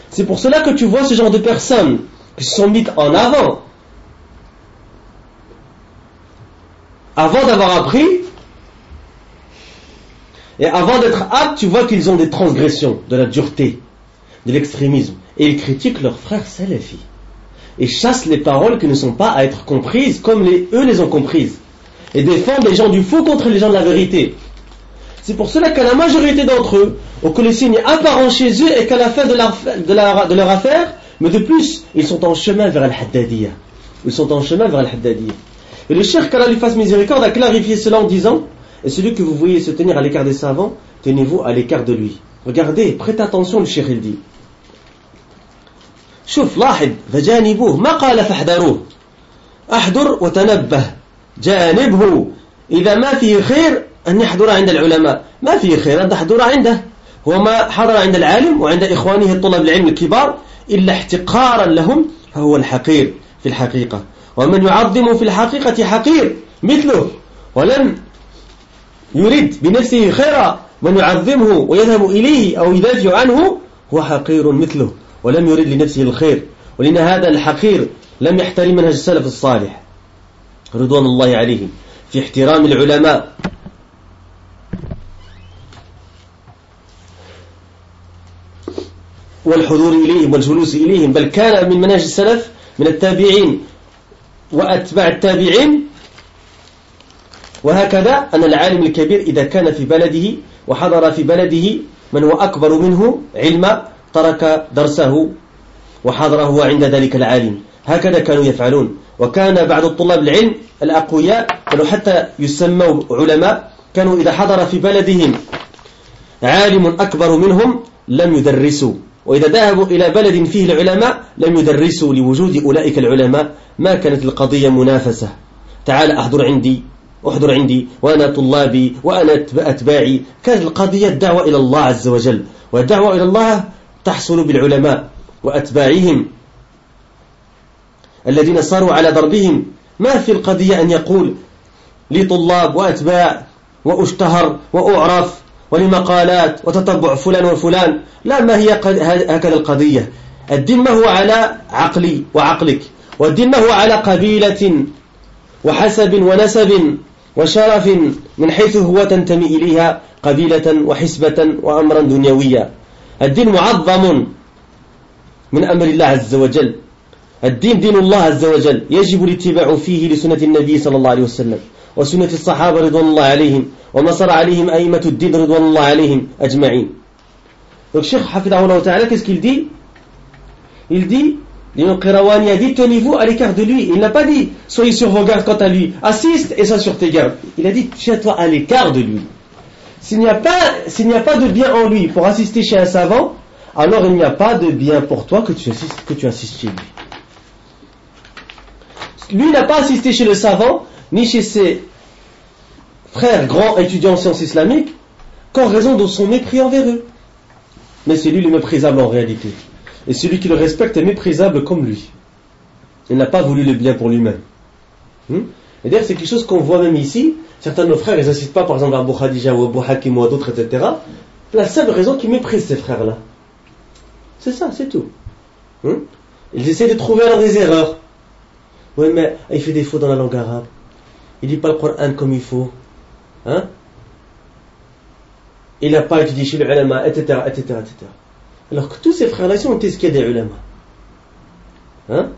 C'est pour cela que tu vois ce genre de personnes qui se sont mises en avant avant d'avoir appris Et avant d'être aptes, tu vois qu'ils ont des transgressions, de la dureté, de l'extrémisme. Et ils critiquent leurs frères salafis. Et chassent les paroles qui ne sont pas à être comprises comme eux les ont comprises. Et défendent les gens du faux contre les gens de la vérité. C'est pour cela qu'à la majorité d'entre eux, on que le signe apparent chez eux et qu'à la fin de leur, affaire, mais de plus, ils sont en chemin vers Al-Haddadiyya. Ils sont en chemin vers Al-Haddadiyya. Et le cher qu'Allah lui fasse miséricorde a clarifié cela en disant Et celui que vous voyez se tenir à l'écart des savants, tenez-vous à l'écart de lui. Regardez, prêtez attention, le cher il dit. شوف لاحظ فجانبوه ما قال فاحذروه احذر وتنبه جانبه إذا ما فيه خير أن يحضر عند العلماء ما فيه خير أن تحضر عنده هو ما حضر عند العالم وعند إخوانه الطلاب العلم الكبار إلا احتقارا لهم فهو الحقير في الحقيقة ومن يعظم في الحقيقة حقير مثله ولم يريد بنفسه خيرا من يعظمه ويذهب إليه أو يدافع عنه هو حقير مثله ولم يريد لنفسه الخير ولأن هذا الحقير لم يحترم منهج السلف الصالح. رضوان الله عليهم. في احترام العلماء. والحضور إليهم والجلوس إليهم بل كان من منهج السلف من التابعين وأتباع التابعين وهكذا أن العالم الكبير إذا كان في بلده وحضر في بلده من هو أكبر منه علما ترك درسه وحضره عند ذلك العالم. هكذا كانوا يفعلون. وكان بعض الطلاب العلم الأقوياء كانوا حتى يسموا علماء كانوا إذا حضر في بلدهم عالم أكبر منهم لم يدرسوا. وإذا ذهبوا إلى بلد فيه العلماء لم يدرسوا لوجود أولئك العلماء. ما كانت القضية منافسة. تعال أحضر عندي أحضر عندي وأنا طلابي وأنا أتباعي. كانت القضية الدعوة إلى الله عز وجل. والدعوة إلى الله تحصل بالعلماء وأتباعهم الذين صاروا على ضربهم. ما في القضية أن يقول لي طلاب وأتباع وأشتهر وأعرف ولمقالات وتتبع فلان وفلان. لا ما هي هكذا القضية. الدين ما هو على عقلي وعقلك والدين ما هو على قبيلة وحسب ونسب. وشرف من حيث هو تنتمي إليها قبيلة وحسبة وأمرا دنيويا. الدين معظم من أمر الله عز وجل. الدين دين الله عز وجل. يجب الاتباع فيه لسنة النبي صلى الله عليه وسلم. وسنة الصحابة رضوان الله عليهم. ونصر عليهم أئمة الدين رضوان الله عليهم أجمعين. Donc Cheikh Hafidahullah Ta'ala, qu'est-ce qu'il dit Il dit, Qirawani a dit, tenez-vous à l'écart de lui. Il n'a pas dit, soyez sur vos gardes quant à lui, assiste et sois sur tes gardes. Il a dit, tiens-toi à l'écart de lui. S'il n'y a pas, s'il n'y a pas de bien en lui pour assister chez un savant, alors il n'y a pas de bien pour toi que tu assistes, que tu assistes chez lui. Lui n'a pas assisté chez le savant, ni chez ses frères grands étudiants en sciences islamiques, qu'en raison de son mépris envers eux. Mais c'est lui le méprisable en réalité. Et celui qui le respecte est méprisable comme lui. Il n'a pas voulu le bien pour lui-même. Hmm? Et d'ailleurs, c'est quelque chose qu'on voit même ici. Certains de nos frères, ils n'assistent pas par exemple à Abu Khadija ou Abu Hakim ou à d'autres, etc. La seule raison qu'ils méprisent ces frères-là. C'est ça, c'est tout. Hmm? Ils essaient de trouver alors des erreurs. Oui, mais il fait des fautes dans la langue arabe. Il dit pas le Coran comme il faut. Hein? Il n'a pas étudié chez ulama, etc., etc., etc. Alors que tous ces frères-là, ils ont été ce des ulama. Hein?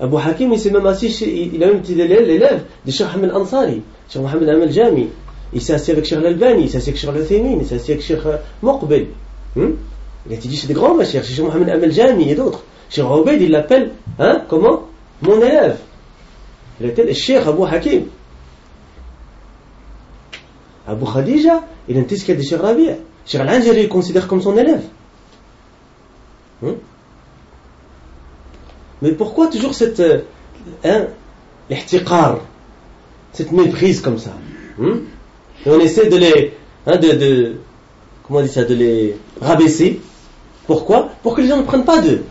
Abu Hakim, il s'est même assis, chez, il a même été l'élève de Cheikh Ahmed Ansari, Cheikh Mohamed Amal Jami. Il s'est assis avec Cheikh Al-Albani, il s'est assis avec Cheikh Al-Thaymin, il s'est assis avec Cheikh Muqbil. Hmm? Il a étudié chez des grands machers, chez Cheikh Mohamed Amal Jami et d'autres. Cheikh Ubaid, il l'appelle, hein, comment? Mon élève. Il était le Cheikh Abu Hakim. Abu Khadija, il a ce qu'il de Cheikh Rabia. Cheikh Al-Anjari, il considère comme son élève. Hmm? Mais pourquoi toujours cette euh, hein, cette méprise comme ça? Et on essaie de les, hein, comment on ça, de les rabaisser. Pourquoi? Pour que les gens ne prennent pas d'eux.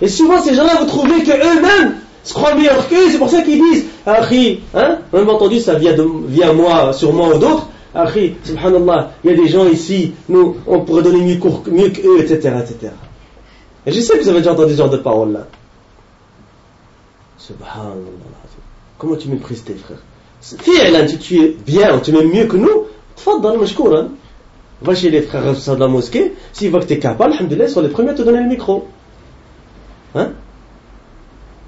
Et souvent, ces gens-là, vous trouvez qu'eux-mêmes se croient meilleurs qu'eux, c'est pour ça qu'ils disent, Akhi, hein, même entendu, ça vient, de, vient moi, sur moi ou d'autres, Akhi, subhanallah, il y a des gens ici, nous, on pourrait donner mieux, mieux qu'eux, etc., etc. Et je sais que vous avez déjà entendu ce genre de paroles-là. Subhanallah. Comment tu méprises tes frères? Fi'lan, si tu es bien, tu m'aimes mieux que nous, Tfaddal, mashkouran. Va chez les frères de la mosquée, s'ils voient que tu es capable, alhamdoulilah, ils sont les premiers à te donner le micro. Hein?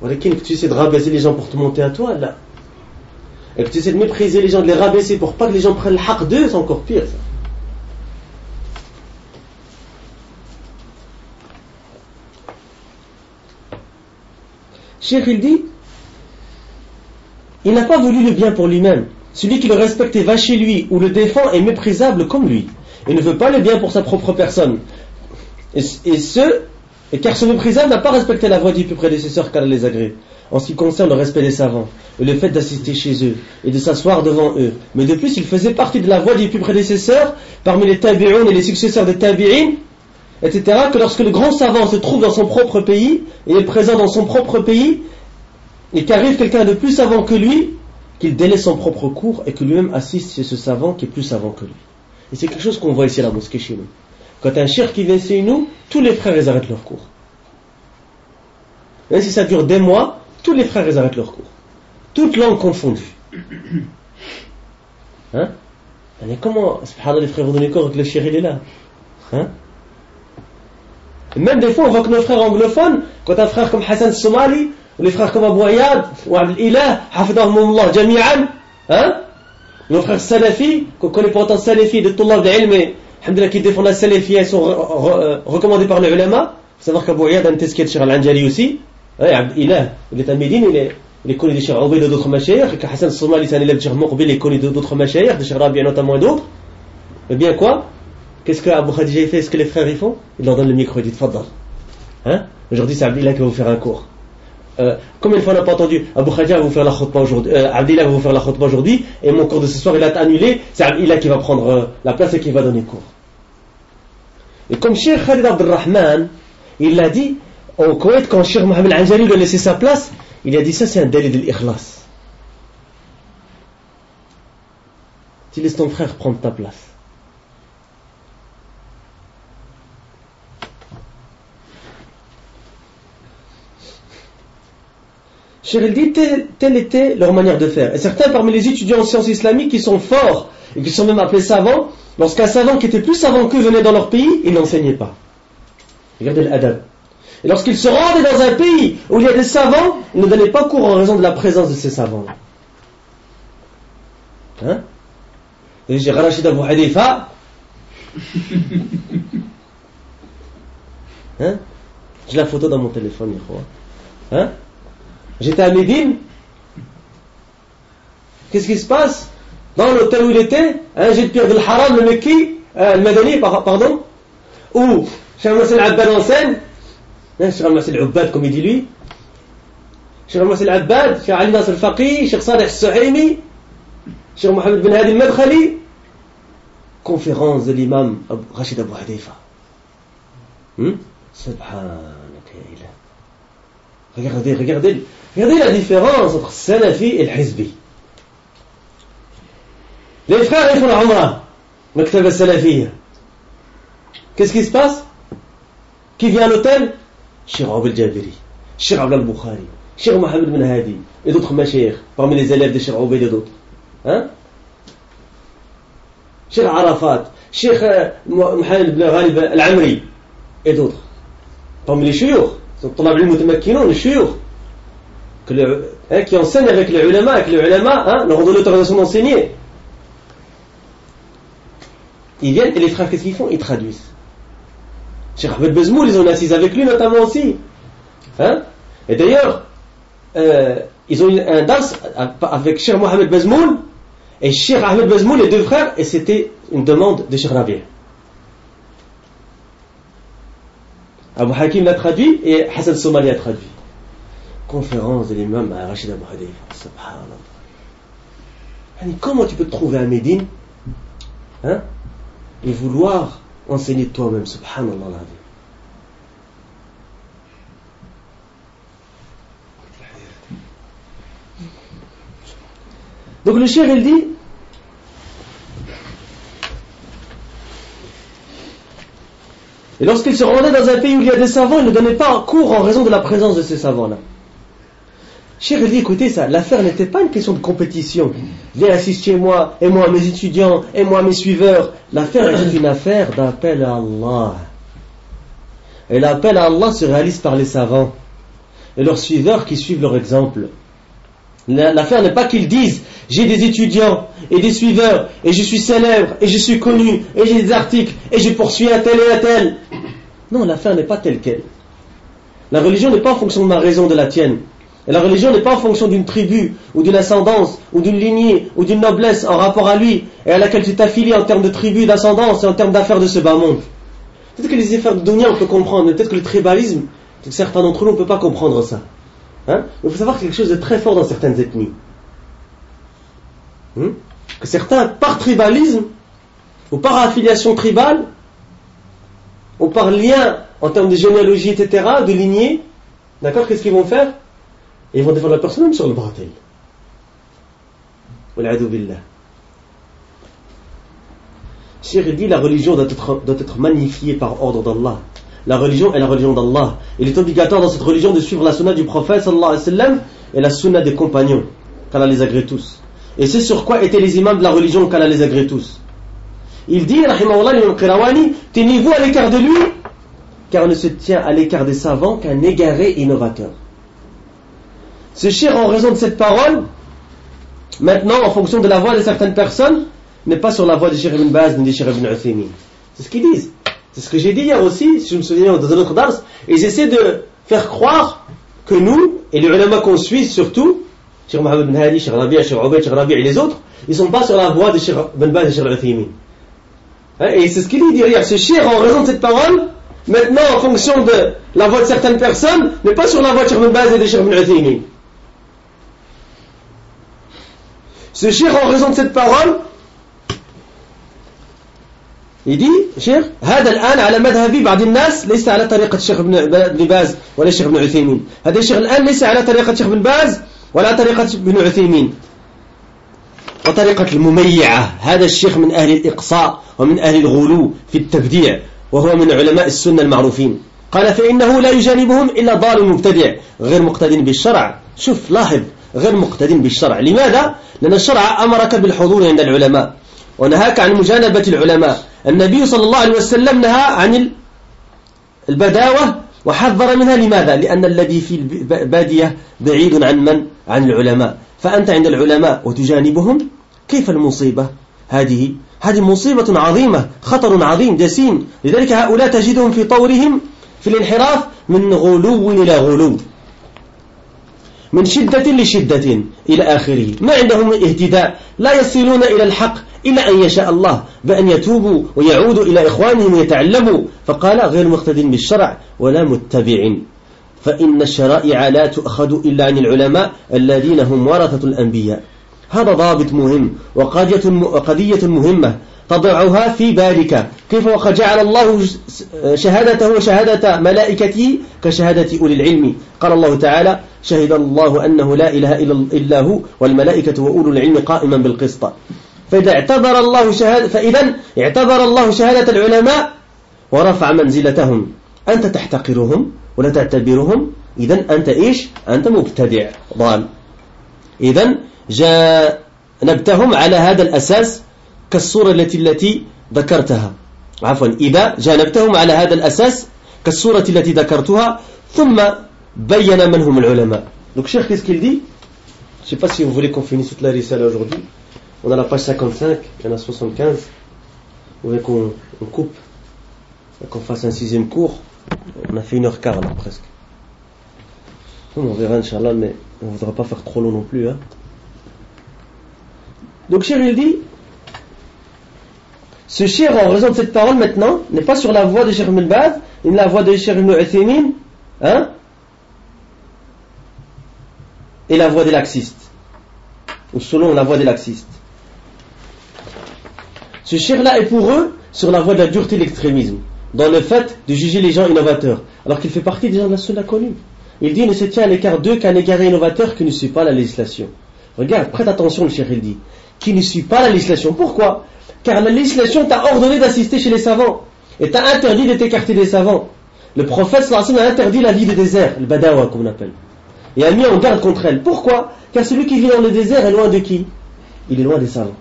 Voilà, que tu essaies de rabaisser les gens pour te monter à toi, là. Et que tu essaies de mépriser les gens, de les rabaisser pour pas que les gens prennent le haq d'eux, c'est encore pire, ça. Cheikh, il dit, il n'a pas voulu le bien pour lui-même. Celui qui le respecte et va chez lui ou le défend est méprisable comme lui. Il ne veut pas le bien pour sa propre personne. Et, ce, car ce méprisable n'a pas respecté la voix du plus prédécesseur qu'elle les agrée. En ce qui concerne le respect des savants et le fait d'assister chez eux et de s'asseoir devant eux. Mais de plus, il faisait partie de la voix du plus prédécesseur parmi les tabi'un et les successeurs des tabi'in, etc. Que lorsque le grand savant se trouve dans son propre pays et est présent dans son propre pays, et qu'arrive quelqu'un de plus savant que lui, qu'il délaisse son propre cours et que lui-même assiste chez ce savant qui est plus savant que lui. Et c'est quelque chose qu'on voit ici à la mosquée chez nous. Quand un cher qui vient chez nous, tous les frères arrêtent leur cours. Même si ça dure des mois, tous les frères ils arrêtent leur cours. Toutes langues confondues. (coughs) Hein? Mais comment, subhanallah, les frères vont donner cours que le cher il est là? Hein? Même des fois, on voit que nos frères anglophones, quand un frère comme Hassan Somali, ou les frères comme Abu Ayad, ou Abdel Ilah, Hafidahumullah Jami'an, hein? Nos frères salafis, qu'on connaît pourtant salafis de Tullah d'ilm, qui défendent la salafia, ils sont recommandés par les ulama. Il faut savoir qu'Abu Ayad a un teskit sur Al-Anjali aussi. Ilah, il est à Médine, il est, il est connu des Cheikh Obeid et d'autres machaïrs, que Hassan Somali, c'est un élève de Cheikh Muqbil, il est connu d'autres machaïrs, de Cheikh Rabi notamment et d'autres. Mais bien quoi? Qu'est-ce que Abu Khadija fait? Est-ce que les frères y font? Il leur donne le micro, il dit Tfaddal. Hein? Aujourd'hui, c'est Abdillah qui va vous faire un cours. Euh, combien de fois on n'a pas entendu Abu Khadija va vous faire la khutbah aujourd'hui, euh, va vous faire la khutbah aujourd'hui, et mon cours de ce soir il a annulé, c'est Abdillah qui va prendre euh, la place et qui va donner cours. Et comme Cheikh Khalid Abdelrahman, il l'a dit, au Koweït, quand Cheikh Mohamed Anjali lui a laissé sa place, il a dit ça c'est un délit de l'ikhlas. Tu laisses ton frère prendre ta place. Cheikh dit telle, était leur manière de faire. Et certains parmi les étudiants en sciences islamiques qui sont forts et qui sont même appelés savants, lorsqu'un savant qui était plus savant qu'eux venait dans leur pays, ils n'enseignaient pas. Regardez l'adab. Et lorsqu'ils se rendaient dans un pays où il y a des savants, ils ne donnaient pas cours en raison de la présence de ces savants. Hein J'ai Rachid Abu Hadifa. (laughs) Hein J'ai la photo dans mon téléphone, Hein J'étais à Médine. Qu'est-ce qui se passe Dans l'hôtel où il était, un jet de de l'Haram, le Mekki, euh, le Madani, pardon, où Cheikh Masel Abbad enseigne, hein, Cheikh Masel Abbad comme il dit lui, Cheikh Masel Abbad, Cheikh Ali Nasr Faqih, Cheikh Saleh Suhaimi, Cheikh Mohamed Ben Hadi Madkhali, conférence de l'imam Rachid Abu Hadifa. Hmm? Regardez, regardez, regardez la différence entre Salafi et le Hizbi. Les frères, ils font la Umrah, Maktab Salafiyya. Qu'est-ce qui se passe? Qui vient à l'hôtel? Cheikh Abel Jabiri, Cheikh Abdel Bukhari, Cheikh Mohamed Ben Hadi et d'autres machir parmi les élèves de Cheikh Abel et d'autres. Hein Cheikh Arafat, Cheikh euh, Mohamed Ben Ghalib Al-Amri et d'autres. Parmi les chouyours. طلاب المتمكنون الشيوخ hein, qui enseignent avec les ulama, avec les ulama, hein, leur donne l'autorisation d'enseigner. Ils viennent et les frères, qu'est-ce qu'ils font Ils traduisent. Cheikh Ahmed Bezmoul, ils ont assise avec lui notamment aussi. Hein? Et d'ailleurs, euh, ils ont eu un das avec Cheikh Mohamed Bezmoul et Cheikh Ahmed Bezmoul, les deux frères, et c'était une demande de Cheikh Rabi'. Abu Hakim l'a traduit et Hassan Somali a traduit. Conférence de l'imam Rachid Abu. Comment tu peux trouver à Médine hein, et vouloir enseigner toi-même, subhanallah Donc le cher il dit Et lorsqu'il se rendait dans un pays où il y a des savants, il ne donnait pas cours en raison de la présence de ces savants-là. Cher dit, écoutez ça, l'affaire n'était pas une question de compétition. Viens assister moi, et moi mes étudiants, et moi mes suiveurs. L'affaire est une affaire d'appel à Allah. Et l'appel à Allah se réalise par les savants et leurs suiveurs qui suivent leur exemple. L'affaire n'est pas qu'ils disent j'ai des étudiants et des suiveurs et je suis célèbre et je suis connu et j'ai des articles et je poursuis un tel et un tel. Non, l'affaire n'est pas telle qu'elle. La religion n'est pas en fonction de ma raison de la tienne. Et la religion n'est pas en fonction d'une tribu, ou d'une ascendance, ou d'une lignée, ou d'une noblesse en rapport à lui, et à laquelle tu t'affilies en termes de tribu, d'ascendance et en termes d'affaires de ce bas monde. Peut-être que les affaires de dunya on peut comprendre, mais peut-être que le tribalisme, certains d'entre nous, on ne peut pas comprendre ça. Hein? Il faut savoir quelque chose de très fort dans certaines ethnies. Hmm? que certains, par tribalisme, ou par affiliation tribale, ou par lien en termes de généalogie, etc., de lignée, d'accord, qu'est-ce qu'ils vont faire? Ils vont défendre la personne même sur le bratel. Cheikh dit la religion doit être, doit être magnifiée par ordre d'Allah. La religion est la religion d'Allah. Il est obligatoire dans cette religion de suivre la sunna du prophète sallallahu et la sunna des compagnons, qu'Allah les agrée tous. Et c'est sur quoi étaient les imams de la religion qu'Allah les agrée tous. Il dit, rahimahullah, Qirawani, tenez-vous à l'écart de lui, car ne se tient à l'écart des savants qu'un égaré innovateur. Ce cher en raison de cette parole, maintenant, en fonction de la voix de certaines personnes, n'est pas sur la voie de Cheikh ibn Baz ni de Cheikh ibn Uthaymin. C'est ce qu'ils disent. C'est ce que j'ai dit hier aussi, si je me souviens dans un autre dars. Ils essaient de faire croire que nous, et les ulama qu'on suit surtout, Cheikh Mohamed bin Hadi, Cheikh Rabi, Cheikh Ubaid, Cheikh Rabi et les autres, ils ne sont pas sur la voie de Cheikh ibn Baz et Cheikh Uthaymin. Et c'est ce qu'il dit derrière. Ce Cheikh, en raison de cette parole, maintenant, en fonction de la voix de certaines personnes, n'est pas sur la voie de Cheikh ibn Baz et de Cheikh ibn Uthaymin. Ce Cheikh, en raison de cette parole, يدي شيخ هذا الآن على مذهب بعض الناس ليس على طريقة الشيخ ابن باز ولا الشيخ ابن عثيمين هذا الشيخ الآن ليس على طريقة الشيخ ابن باز ولا طريقة ابن عثيمين وطريقة المميعة هذا الشيخ من أهل الإقصاء ومن أهل الغلو في التبديع وهو من علماء السنة المعروفين قال فإنه لا يجانبهم إلا ضال مبتدع غير مقتد بالشرع شوف لاحظ غير مقتد بالشرع لماذا؟ لأن الشرع أمرك بالحضور عند العلماء ونهاك عن مجانبة العلماء النبي صلى الله عليه وسلم نهى عن البداوة وحذر منها لماذا؟ لأن الذي في البادية بعيد عن من؟ عن العلماء فأنت عند العلماء وتجانبهم كيف المصيبة؟ هذه هذه مصيبة عظيمة خطر عظيم جسيم لذلك هؤلاء تجدهم في طورهم في الانحراف من غلو إلى غلو من شدة لشدة إلى آخره. ما عندهم اهتداء. لا يصلون إلى الحق إلا أن يشاء الله بأن يتوبوا ويعودوا إلى إخوانهم ويتعلموا. فقال غير مقتد بالشرع ولا متبع. فإن الشرائع لا تؤخذ إلا عن العلماء الذين هم ورثة الأنبياء. هذا ضابط مهم وقضية مهمة. تضعها في بالك. كيف وقد جعل الله شهادته وشهادة ملائكته كشهادة أولي العلم. قال الله تعالى شهد الله أنه لا إله إلا هو والملائكة وأولو العلم قائما بالقسط. فإذا اعتبر الله شهادة فإذا اعتبر الله شهادة العلماء ورفع منزلتهم. أنت تحتقرهم ولا تعتبرهم؟ إذا أنت إيش؟ أنت مبتدع ضال. إذا جانبتهم على هذا الأساس كالصورة التي, التي ذكرتها. عفوا إذا جانبتهم على هذا الأساس كالصورة التي ذكرتها ثم بين من هم العلماء. دونك شيخ كيس كيل دي جي با سي فولي كون فيني سوت لا ريسال اجوردي اون لا باج 55 أنا 75 وي كون كوب كون فاس ان سيزيم كور اون ا في 1 اور كار نو نو اون اون فيرا ان شاء الله مي اون فودرا با فير ترو لون نو بلو ها دونك شيخ كيل دي ce Cher en raison de cette parole maintenant n'est pas sur la voie de Cher Ibn Baz, ni la voie de Cher Ibn hein, et la voie des laxistes, ou selon la voie des laxistes. Ce cher-là est pour eux sur la voie de la dureté et l'extrémisme, dans le fait de juger les gens innovateurs, alors qu'il fait partie des gens de la sunna connue. Il dit, ne se tient à l'écart d'eux qu'un égaré innovateur qui ne suit pas la législation. Regarde, prête attention, le cher, il dit, qui ne suit pas la législation. Pourquoi? Car la législation t'a ordonné d'assister chez les savants, et t'a interdit de t'écarter des savants. Le prophète sallallahu a interdit la vie de désert, le badawa comme on appelle. et a mis en garde contre elle. Pourquoi? Car celui qui vit dans le désert est loin de qui? Il est loin des savants.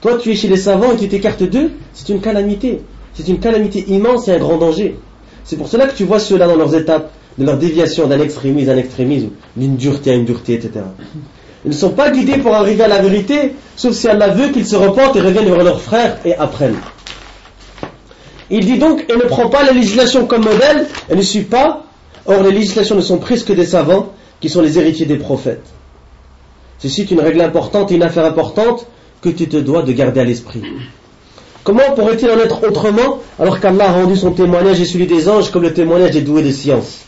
Toi, tu es chez les savants et tu t'écartes d'eux, c'est une calamité. C'est une calamité immense et un grand danger. C'est pour cela que tu vois ceux-là dans leurs étapes, de leur déviation d'un extrémisme à un extrémisme, d'une dureté à une dureté, etc. Ils ne sont pas guidés pour arriver à la vérité, sauf si Allah veut qu'ils se repentent et reviennent vers leurs frères et apprennent. Il dit donc, elle ne prend pas la législation comme modèle, elle ne suit pas. Or, les législations ne sont prises que des savants, qui sont les héritiers des prophètes. Ceci est une règle importante et une affaire importante que tu te dois de garder à l'esprit. Comment pourrait-il en être autrement alors qu'Allah a rendu son témoignage et celui des anges comme le témoignage des doués de science?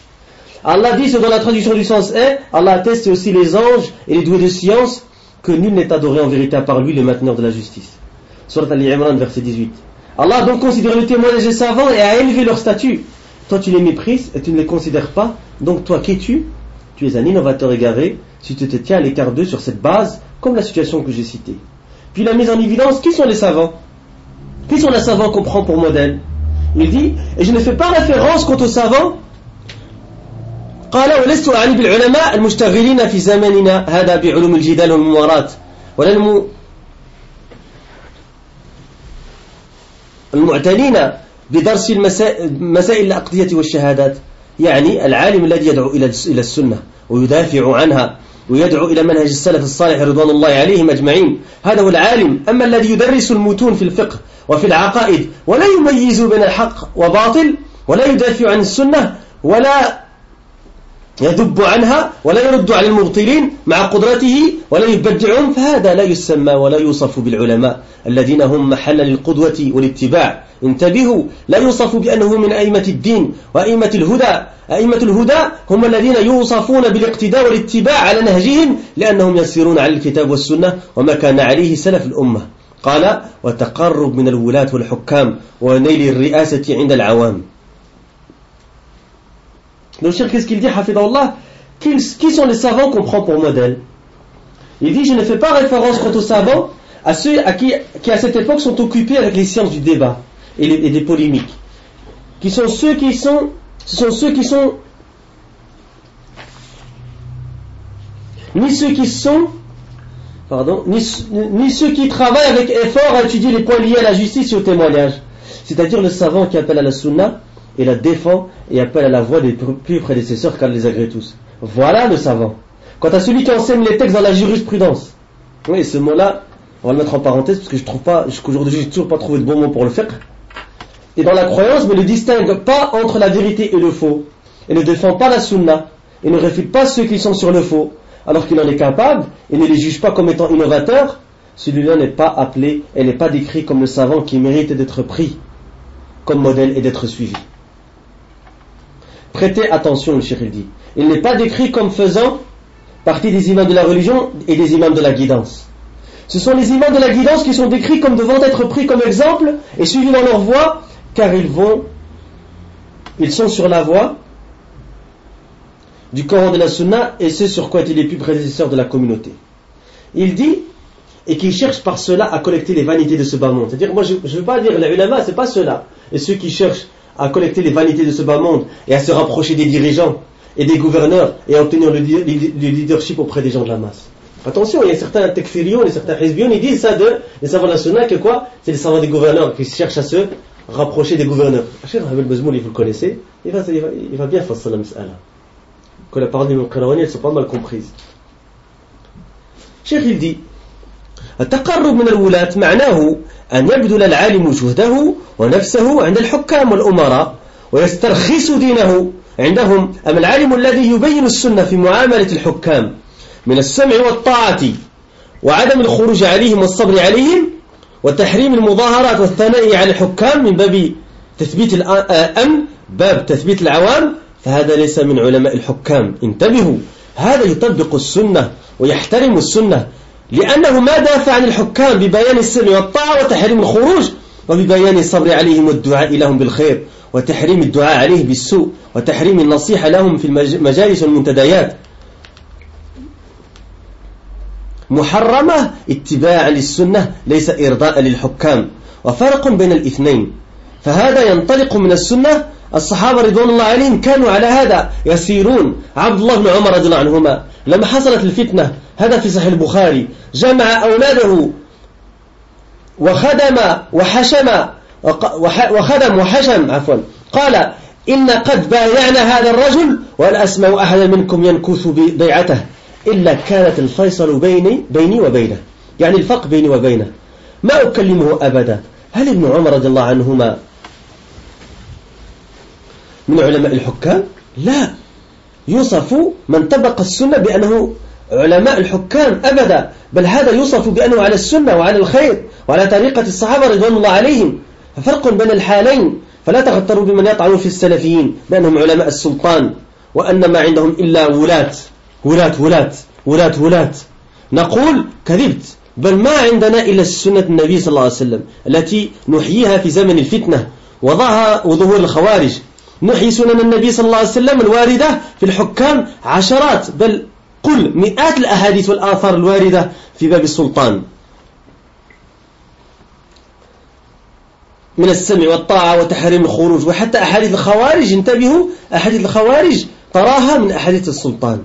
Allah dit, ce dans la traduction du sens est, Allah atteste aussi les anges et les doués de science que nul n'est adoré en vérité à part lui, le mainteneur de la justice. Surat Al-Imran, verset 18. Allah a donc considéré le témoignage des savants et a élevé leur statut. Toi, tu les méprises et tu ne les considères pas. Donc, toi, qu'es-tu? Tu es un innovateur égaré si tu te tiens à l'écart d'eux sur cette base, comme la situation que j'ai citée. Puis la mise en évidence, qui sont les savants? Qui sont les savants qu'on prend pour modèle? Il dit, et je ne fais pas référence quant aux savants قال ولست أعني بالعلماء المشتغلين في زمننا هذا بعلوم الجدال والممارات ولا المعتنين بدرس مسائل الأقضية والشهادات يعني العالم الذي يدعو إلى السنة ويدافع عنها ويدعو إلى منهج السلف الصالح رضوان الله عليهم أجمعين. هذا هو العالم. أما الذي يدرس المتون في الفقه وفي العقائد ولا يميز بين الحق وباطل ولا يدافع عن السنة ولا يذب عنها ولا يرد على المبطلين مع قدرته ولا يبدعهم فهذا لا يسمى ولا يوصف بالعلماء الذين هم محل للقدوة والاتباع. انتبهوا لا يوصف بأنه من أئمة الدين وأئمة الهدى. أئمة الهدى هم الذين يوصفون بالاقتداء والاتباع على نهجهم لأنهم يسيرون على الكتاب والسنة وما كان عليه سلف الأمة. قال وتقرب من الولاة والحكام ونيل الرئاسة عند العوام. Le qu'est-ce qu'il dit, Hafidallah? Qui, qui sont les savants qu'on prend pour modèle? Il dit, je ne fais pas référence quant aux savants, à ceux qui, à cette époque sont occupés avec les sciences du débat et, des polémiques, qui sont ceux qui sont, ce sont ceux qui sont, ni ceux qui sont, pardon, ni, ni ceux qui travaillent avec effort à étudier les points liés à la justice et au témoignage, c'est-à-dire le savant qui appelle à la sunna et la défend et appelle à la voix des plus prédécesseurs car les agrée tous. Voilà le savant. Quant à celui qui enseigne les textes dans la jurisprudence, oui, ce mot-là, on va le mettre en parenthèse parce que je trouve pas, jusqu'aujourd'hui, toujours pas trouvé de bon mot pour le faire. Et dans la croyance, mais ne distingue pas entre la vérité et le faux, et ne défend pas la sunna, et ne réfute pas ceux qui sont sur le faux, alors qu'il en est capable, et ne les juge pas comme étant innovateurs, celui-là n'est pas appelé et n'est pas décrit comme le savant qui mérite d'être pris comme modèle et d'être suivi. Prêtez attention, le cheikh dit. Il n'est pas décrit comme faisant partie des imams de la religion et des imams de la guidance. Ce sont les imams de la guidance qui sont décrits comme devant être pris comme exemple et suivis dans leur voie, car ils vont, ils sont sur la voie du Coran de la Sunna et c'est sur quoi il est plus prédécesseur de la communauté. Il dit, et qui cherchent par cela à collecter les vanités de ce bas monde. C'est-à-dire, moi je ne veux pas dire les ulama, c'est pas cela. Et ceux qui cherchent à collecter les vanités de ce bas monde et à se rapprocher des dirigeants et des gouverneurs et à obtenir le, leadership auprès des gens de la masse. Attention, il y a certains textilions, certains hezbions, ils disent ça de les savants nationaux que quoi C'est les savants des gouverneurs qui cherchent à se rapprocher des gouverneurs. Cheikh Ahmed Bezmoul, vous le connaissez, il va, il va, il va bien faire ça la Que la parole du Moukarawani, elles sont pas mal comprises. Cheikh, il dit التقرب من الولاة معناه أن يبذل العالم جهده ونفسه عند الحكام والأمراء ويسترخص دينه عندهم. أما العالم الذي يبين السنة في معاملة الحكام من السمع والطاعة وعدم الخروج عليهم والصبر عليهم وتحريم المظاهرات والثناء على الحكام من باب تثبيت الأمن باب تثبيت العوام فهذا ليس من علماء الحكام. انتبهوا هذا يطبق السنة ويحترم السنة. لأنه ما دافع عن الحكام ببيان السمع والطاعة وتحريم الخروج وببيان الصبر عليهم والدعاء لهم بالخير وتحريم الدعاء عليه بالسوء وتحريم النصيحة لهم في المجالس والمنتديات. محرمة اتباعا للسنة ليس إرضاء للحكام وفرق بين الاثنين. فهذا ينطلق من السنة الصحابة رضوان الله عليهم كانوا على هذا يسيرون. عبد الله بن عمر رضي الله عنهما لما حصلت الفتنة هذا في صحيح البخاري. جمع أولاده وخدم وحشم وخدم وحشم عفوا. قال إن قد بايعنا هذا الرجل ولا أسمع أحدا منكم ينكث بيعته إلا كانت الفيصل بيني, بيني وبينه. يعني الفرق بيني وبينه. ما أكلمه أبدا. هل ابن عمر رضي الله عنهما من علماء الحكام؟ لا. يوصف من طبق السنة بأنه علماء الحكام أبدا بل هذا يوصف بأنه على السنة وعلى الخير وعلى طريقة الصحابة رضوان الله عليهم. ففرق بين الحالين فلا تغتروا بمن يطعنون في السلفيين بأنهم علماء السلطان وأن ما عندهم إلا ولاة ولاة ولاة ولاة ولاة نقول كذبت بل ما عندنا إلا سنة النبي صلى الله عليه وسلم التي نحييها في زمن الفتنة وضعها وظهور الخوارج. نحيي سنن النبي صلى الله عليه وسلم الواردة في الحكام عشرات بل قل مئات الأحاديث والآثار الواردة في باب السلطان. من السمع والطاعة وتحريم الخروج وحتى أحاديث الخوارج انتبهوا أحاديث الخوارج تراها من أحاديث السلطان.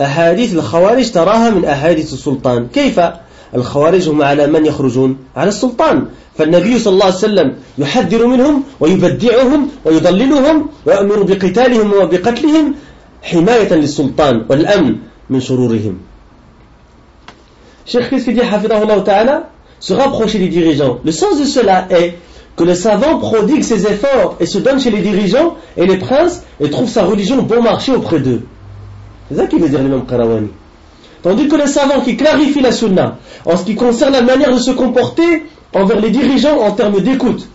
أحاديث الخوارج تراها من أحاديث السلطان. كيف؟ الخوارج هم على من يخرجون؟ على السلطان. فالنبي صلى الله عليه وسلم يحذر منهم ويبدعهم ويضللهم ويأمر بقتالهم وبقتلهم حماية للسلطان والأمن. min shururihim. Cheikh, qu'est-ce dit, Se rapprocher des dirigeants. Le sens de cela est que le savant prodigue ses efforts et se donne chez les dirigeants et les princes et trouve sa religion bon marché auprès d'eux. C'est ça qu'il veut dire l'imam Qarawani. Tandis que le savant qui clarifie la sunna en ce qui concerne la manière de se comporter envers les dirigeants en termes d'écoute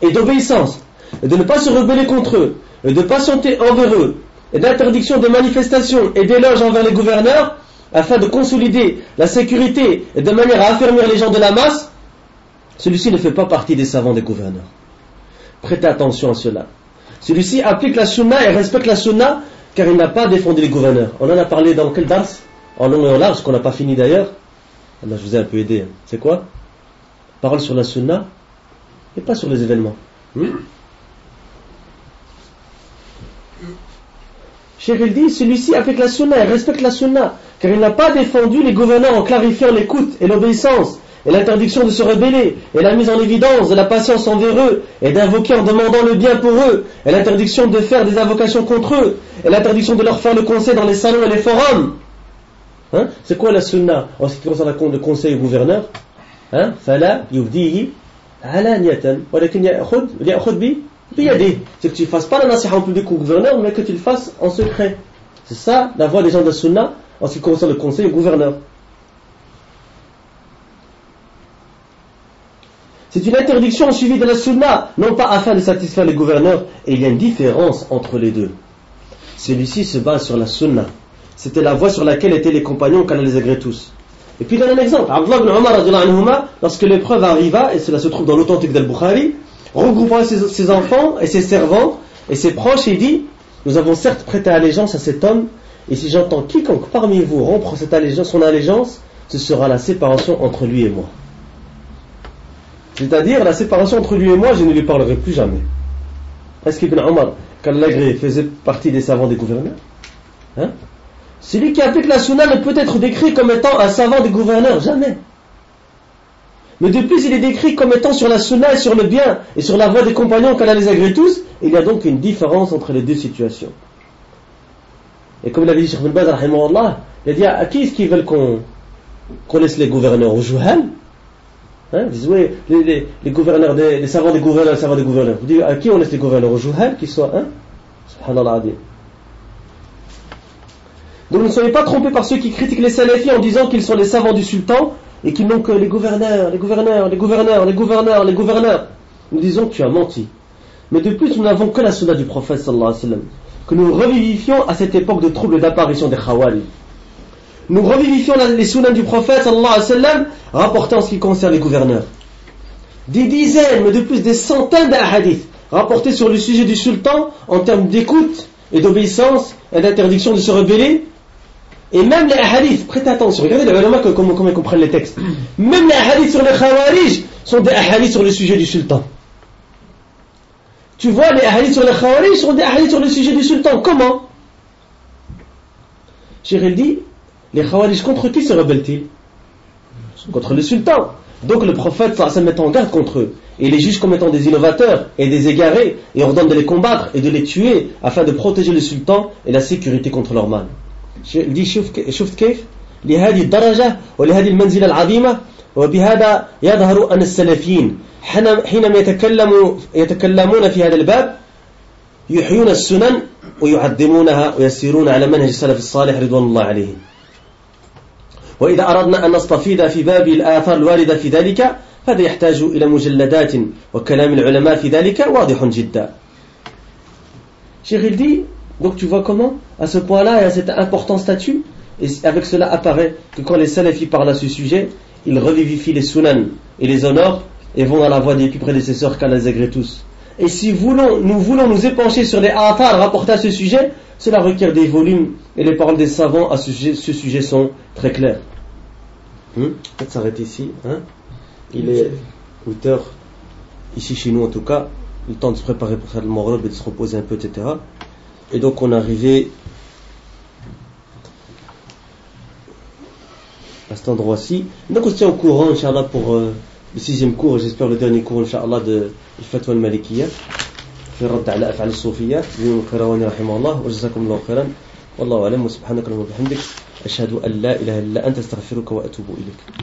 et d'obéissance, de ne pas se rebeller contre eux, de et de patienter envers eux, et d'interdiction des manifestations et d'éloges envers les gouverneurs, afin de consolider la sécurité et de manière à affermir les gens de la masse, celui-ci ne fait pas partie des savants des gouverneurs. Prêtez attention à cela. Celui-ci applique la sunna et respecte la sunna car il n'a pas défendu les gouverneurs. On en a parlé dans quel dars? En long et en large, qu'on n'a pas fini d'ailleurs. Je vous ai un peu aidé. C'est quoi? Parole sur la sunna et pas sur les événements. Hmm? Cheikh dit, celui-ci applique la sunna et respecte la sunna, car il n'a pas défendu les gouverneurs en clarifiant l'écoute et l'obéissance, et l'interdiction de se rebeller, et la mise en évidence de la patience envers eux, et d'invoquer en demandant le bien pour eux, et l'interdiction de faire des invocations contre eux, et l'interdiction de leur faire le conseil dans les salons et les forums. Hein? C'est quoi la sunna en ce qui concerne le conseil au gouverneur? Hein? Biyadi. C'est que tu ne fasses pas la nasiha en public au gouverneur, mais que tu le fasses en secret. C'est ça la voix des gens de sunna en ce qui concerne le conseil au gouverneur. C'est une interdiction suivie de la sunna, non pas afin de satisfaire les gouverneurs, et il y a une différence entre les deux. Celui-ci se base sur la sunna. C'était la voie sur laquelle étaient les compagnons quand les agrée tous. Et puis donne un exemple. Abdullah ibn Omar, lorsque l'épreuve arriva, et cela se trouve dans l'authentique d'Al-Bukhari, regroupant ses, enfants et ses servants et ses proches, il dit Nous avons certes prêté allégeance à cet homme, et si j'entends quiconque parmi vous rompre cette allégeance, son allégeance, ce sera la séparation entre lui et moi. C'est-à-dire la séparation entre lui et moi, je ne lui parlerai plus jamais. Est-ce qu'Ibn Omar, quand faisait partie des savants des gouverneurs hein? Celui qui applique la sunna ne peut être décrit comme étant un savant des gouverneurs, jamais. Mais de plus, il est décrit comme étant sur la sunna et sur le bien et sur la voie des compagnons qu'Allah les agrée tous. Il y a donc une différence entre les deux situations. Et comme l'avait dit Cheikh Baz, il a dit à qui est-ce qu'ils veulent qu'on laisse les gouverneurs? Au Jouhal Hein, vous oui, les, gouverneurs, les savants des gouverneurs, les savants des gouverneurs. Vous dites, à qui on laisse les gouverneurs? Au Jouhal, qui soit, hein? Subhanallah. Donc ne soyez pas trompés par ceux qui critiquent les salafis en disant qu'ils sont les savants du sultan et qu'ils n'ont que les gouverneurs, les gouverneurs, les gouverneurs, les gouverneurs, les gouverneurs. Nous disons tu as menti. Mais de plus, nous n'avons que la sunna du prophète sallallahu alayhi wa sallam, que nous revivifions à cette époque de troubles d'apparition des khawali nous revivifions les sunnahs du prophète sallallahu alayhi wa sallam rapportés en ce qui concerne les gouverneurs. Des dizaines, mais de plus des centaines d'ahadiths rapportés sur le sujet du sultan en termes d'écoute et d'obéissance et d'interdiction de se rebeller. Et même les hadiths, prêtez attention, regardez les ulama comment, ils comprennent les textes. Même les hadiths sur les khawarij sont des hadiths sur le sujet du sultan. Tu vois, les hadiths sur les Khawarij sont des hadiths sur le sujet du sultan. Comment? Cheikh dit, les Khawarij contre qui se rebellent-ils? Contre le sultan. Donc le prophète ça met en garde contre eux. Et les juge comme étant des innovateurs et des égarés et ordonne de les combattre et de les tuer afin de protéger le sultan et la sécurité contre leur mal. Il dit شفت كيف؟ لهذه الدرجة ولهذه المنزلة العظيمة وبهذا يظهر أن السلفيين حينما يتكلموا يتكلمون في هذا الباب يحيون السنن ويعظمونها ويسيرون على منهج السلف الصالح رضوان الله عليهم. وإذا أردنا أن نستفيد في باب الآثار الواردة في ذلك هذا يحتاج إلى مجلدات وكلام العلماء في ذلك واضح جدا. Cheikh il dit, donc tu à ce point-là, y a cet important statut, et avec cela apparaît que quand les salafis parlent à ce sujet, ils revivifient les sunan et les honorent et vont dans la voie des plus prédécesseurs qu'Allah les tous. Et si voulons, nous voulons nous épancher sur les athars rapportés à ce sujet, cela requiert des volumes et les paroles des savants à ce sujet, sont très claires. Hmm? Peut-être s'arrêter ici. Hein? Il est 8 heures, ici chez nous en tout cas, le temps de se préparer pour faire le Maghreb et de se reposer un peu, etc. Et donc on est arrivé à cet endroit-ci. Donc on se tient au courant, Inch'Allah, pour euh, le sixième cours, j'espère le dernier cours, Inch'Allah, de الفتوى المالكية في الرد على أفعال الصوفية ابن القيرواني رحمه الله وجزاكم الله خيرا والله أعلم وسبحانك اللهم وبحمدك أشهد أن لا إله إلا أنت استغفرك وأتوب إليك